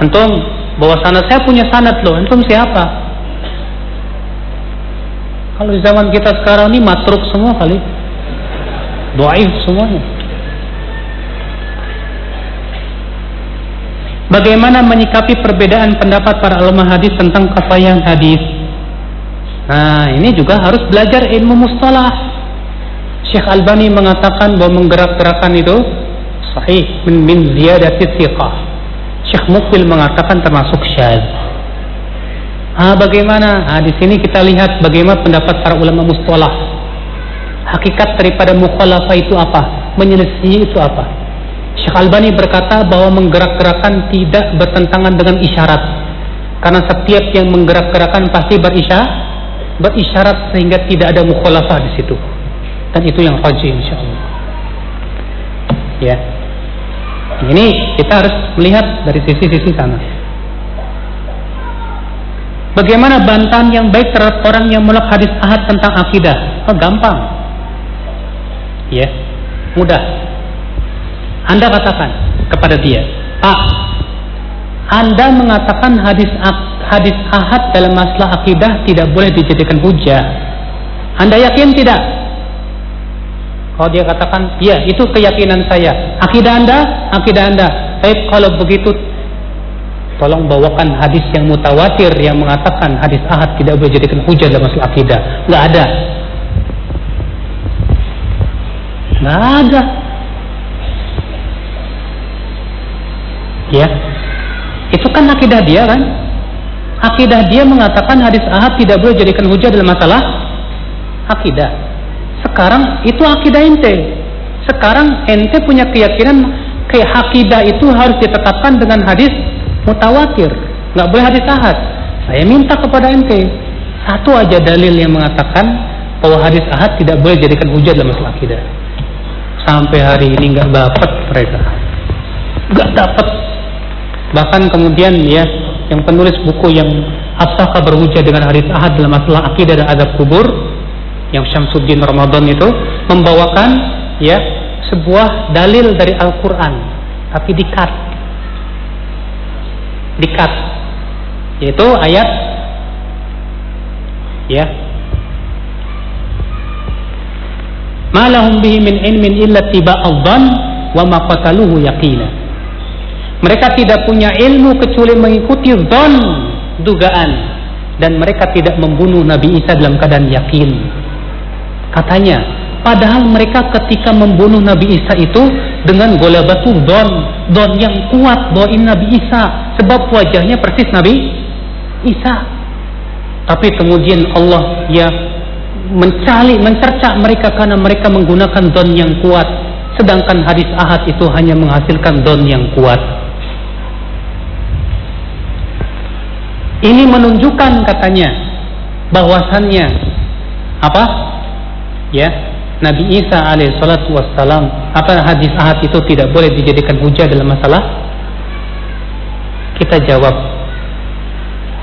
Antum bahwa sanad saya punya sanad loh. Antum siapa? Kalau di zaman kita sekarang ini matruk semua kali. Doaif semuanya. Bagaimana menyikapi perbedaan pendapat para ulama hadis tentang kafayah hadis? Nah, ini juga harus belajar ilmu mustalah. Syekh Albani mengatakan bahwa menggerak-gerakan itu sahih min, min ziyadati thiqah. Syekh Mukbil mengatakan termasuk syaz. Ah, bagaimana? Ah, di sini kita lihat bagaimana pendapat para ulama mustalah. Hakikat daripada mukhalafah itu apa? Menyelesaikan itu apa? Syekh Albani berkata bahwa menggerak-gerakan tidak bertentangan dengan isyarat. Karena setiap yang menggerak-gerakan pasti berisyarat, berisyarat sehingga tidak ada mukhalafah di situ. Dan itu yang rajih insyaallah. Ya. Ini kita harus melihat dari sisi-sisi sana. Bagaimana bantahan yang baik terhadap orang yang menolak hadis ahad tentang akidah? Oh, gampang. Ya, mudah. Anda katakan kepada dia, Pak, Anda mengatakan hadis hadis ahad dalam masalah akidah tidak boleh dijadikan hujah. Anda yakin tidak? Kalau dia katakan, ya itu keyakinan saya. Akidah anda, akidah anda. Baik kalau begitu, tolong bawakan hadis yang mutawatir yang mengatakan hadis ahad tidak boleh dijadikan hujah dalam masalah akidah. Nggak ada. Nggak ada. Ya, itu kan akidah dia kan? Akidah dia mengatakan hadis ahad tidak boleh dijadikan hujah dalam masalah akidah. Sekarang itu akidah ente. Sekarang ente punya keyakinan kayak akidah itu harus ditetapkan dengan hadis mutawatir. Nggak boleh hadis ahad. Saya minta kepada ente satu aja dalil yang mengatakan bahwa hadis ahad tidak boleh jadikan hujah dalam masalah akidah. Sampai hari ini nggak dapat mereka. Nggak dapat. Bahkan kemudian ya yang penulis buku yang apakah berhujah dengan hadis ahad dalam masalah akidah dan adab kubur yang Syamsuddin Ramadan itu membawakan ya sebuah dalil dari Al-Qur'an tapi dikat dikat. Yaitu ayat ya. Malahum bihi min ilmin illa tiba'adhan wa ma qataluhu yaqina. Mereka tidak punya ilmu kecuali mengikuti zon dugaan. Dan mereka tidak membunuh Nabi Isa dalam keadaan yakin. Katanya, padahal mereka ketika membunuh Nabi Isa itu dengan gola batu don, don yang kuat ini Nabi Isa, sebab wajahnya persis Nabi Isa. Tapi kemudian Allah ya mencari, mencerca mereka karena mereka menggunakan don yang kuat, sedangkan hadis ahad itu hanya menghasilkan don yang kuat. Ini menunjukkan katanya bahwasannya apa? Ya, Nabi Isa alaihissalatu wassalam apa hadis ahad itu tidak boleh dijadikan hujah dalam masalah? Kita jawab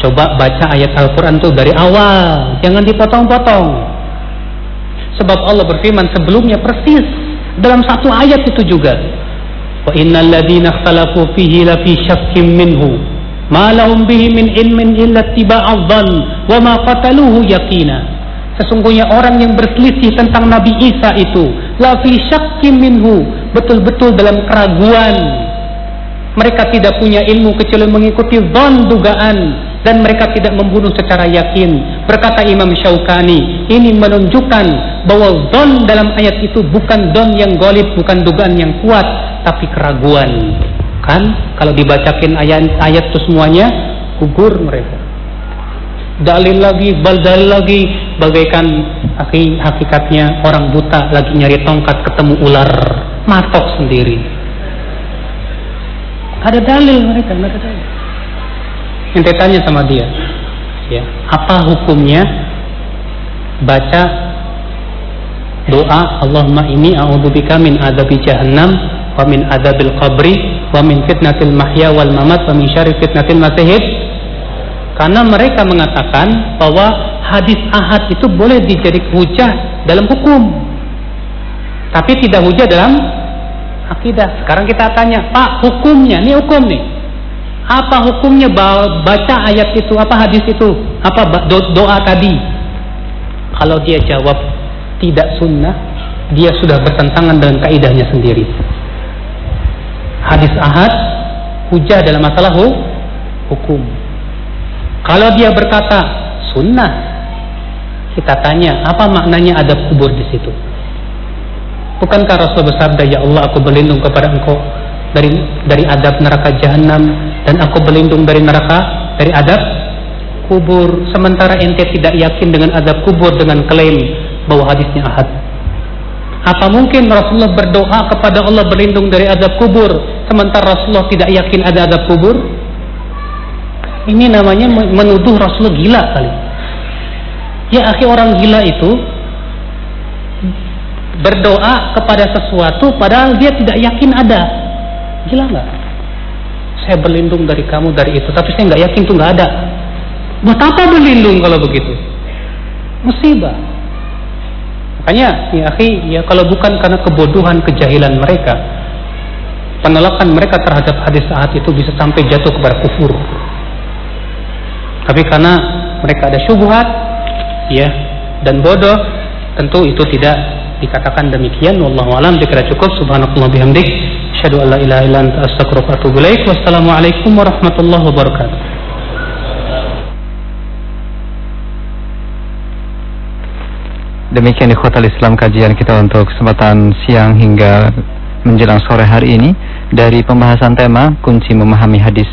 coba baca ayat Al-Quran itu dari awal jangan dipotong-potong. Sebab Allah berfirman sebelumnya persis dalam satu ayat itu juga wa innal ladzina ikhtalafu fihi lafi syakkim minhu ma lahum bihi min ilmin illa tiba'adh wa ma qataluhu yaqina Sesungguhnya orang yang berselisih tentang Nabi Isa itu la fi syakkim minhu, betul-betul dalam keraguan. Mereka tidak punya ilmu kecuali mengikuti zon dugaan dan mereka tidak membunuh secara yakin. Berkata Imam Syaukani, ini menunjukkan bahwa zon dalam ayat itu bukan zon yang golib, bukan dugaan yang kuat, tapi keraguan. Kan? Kalau dibacakin ayat-ayat itu semuanya, gugur mereka dalil lagi, bal dalil lagi, bagaikan hakikatnya orang buta lagi nyari tongkat ketemu ular, matok sendiri. Ada dalil mereka, ada dalil. Ente tanya sama dia, ya, apa hukumnya baca doa Allahumma ini a'udzubika min adzabi jahannam wa min adzabil qabri wa min fitnatil mahya wal mamat wa min syarri fitnatil masihid karena mereka mengatakan bahwa hadis ahad itu boleh dijadikan hujah dalam hukum. Tapi tidak hujah dalam akidah. Sekarang kita tanya, Pak, hukumnya, ini hukum nih. Apa hukumnya baca ayat itu, apa hadis itu, apa doa tadi? Kalau dia jawab tidak sunnah, dia sudah bertentangan dengan kaidahnya sendiri. Hadis ahad hujah dalam masalah hukum. Kalau dia berkata sunnah, kita tanya apa maknanya adab kubur di situ? Bukankah Rasul bersabda, Ya Allah aku berlindung kepada engkau dari dari adab neraka jahanam dan aku berlindung dari neraka dari adab kubur sementara ente tidak yakin dengan adab kubur dengan klaim bahwa hadisnya ahad apa mungkin Rasulullah berdoa kepada Allah berlindung dari adab kubur sementara Rasulullah tidak yakin ada adab kubur ini namanya menuduh Rasulullah gila kali. Ya akhi orang gila itu berdoa kepada sesuatu padahal dia tidak yakin ada. Gila nggak? Saya berlindung dari kamu dari itu, tapi saya nggak yakin itu nggak ada. Buat apa berlindung kalau begitu? Musibah. Makanya, ya akhi, ya kalau bukan karena kebodohan, kejahilan mereka, penolakan mereka terhadap hadis saat itu bisa sampai jatuh kepada kufur. Tapi karena mereka ada syubhat, ya, dan bodoh, tentu itu tidak dikatakan demikian. Wallahu alam dikira cukup. Subhanallah bihamdik. Asyhadu an la ilaha illa anta astaghfiruka wa atubu ilaik. Wassalamualaikum warahmatullahi wabarakatuh. Demikian ikhwatal Islam kajian kita untuk kesempatan siang hingga menjelang sore hari ini dari pembahasan tema kunci memahami hadis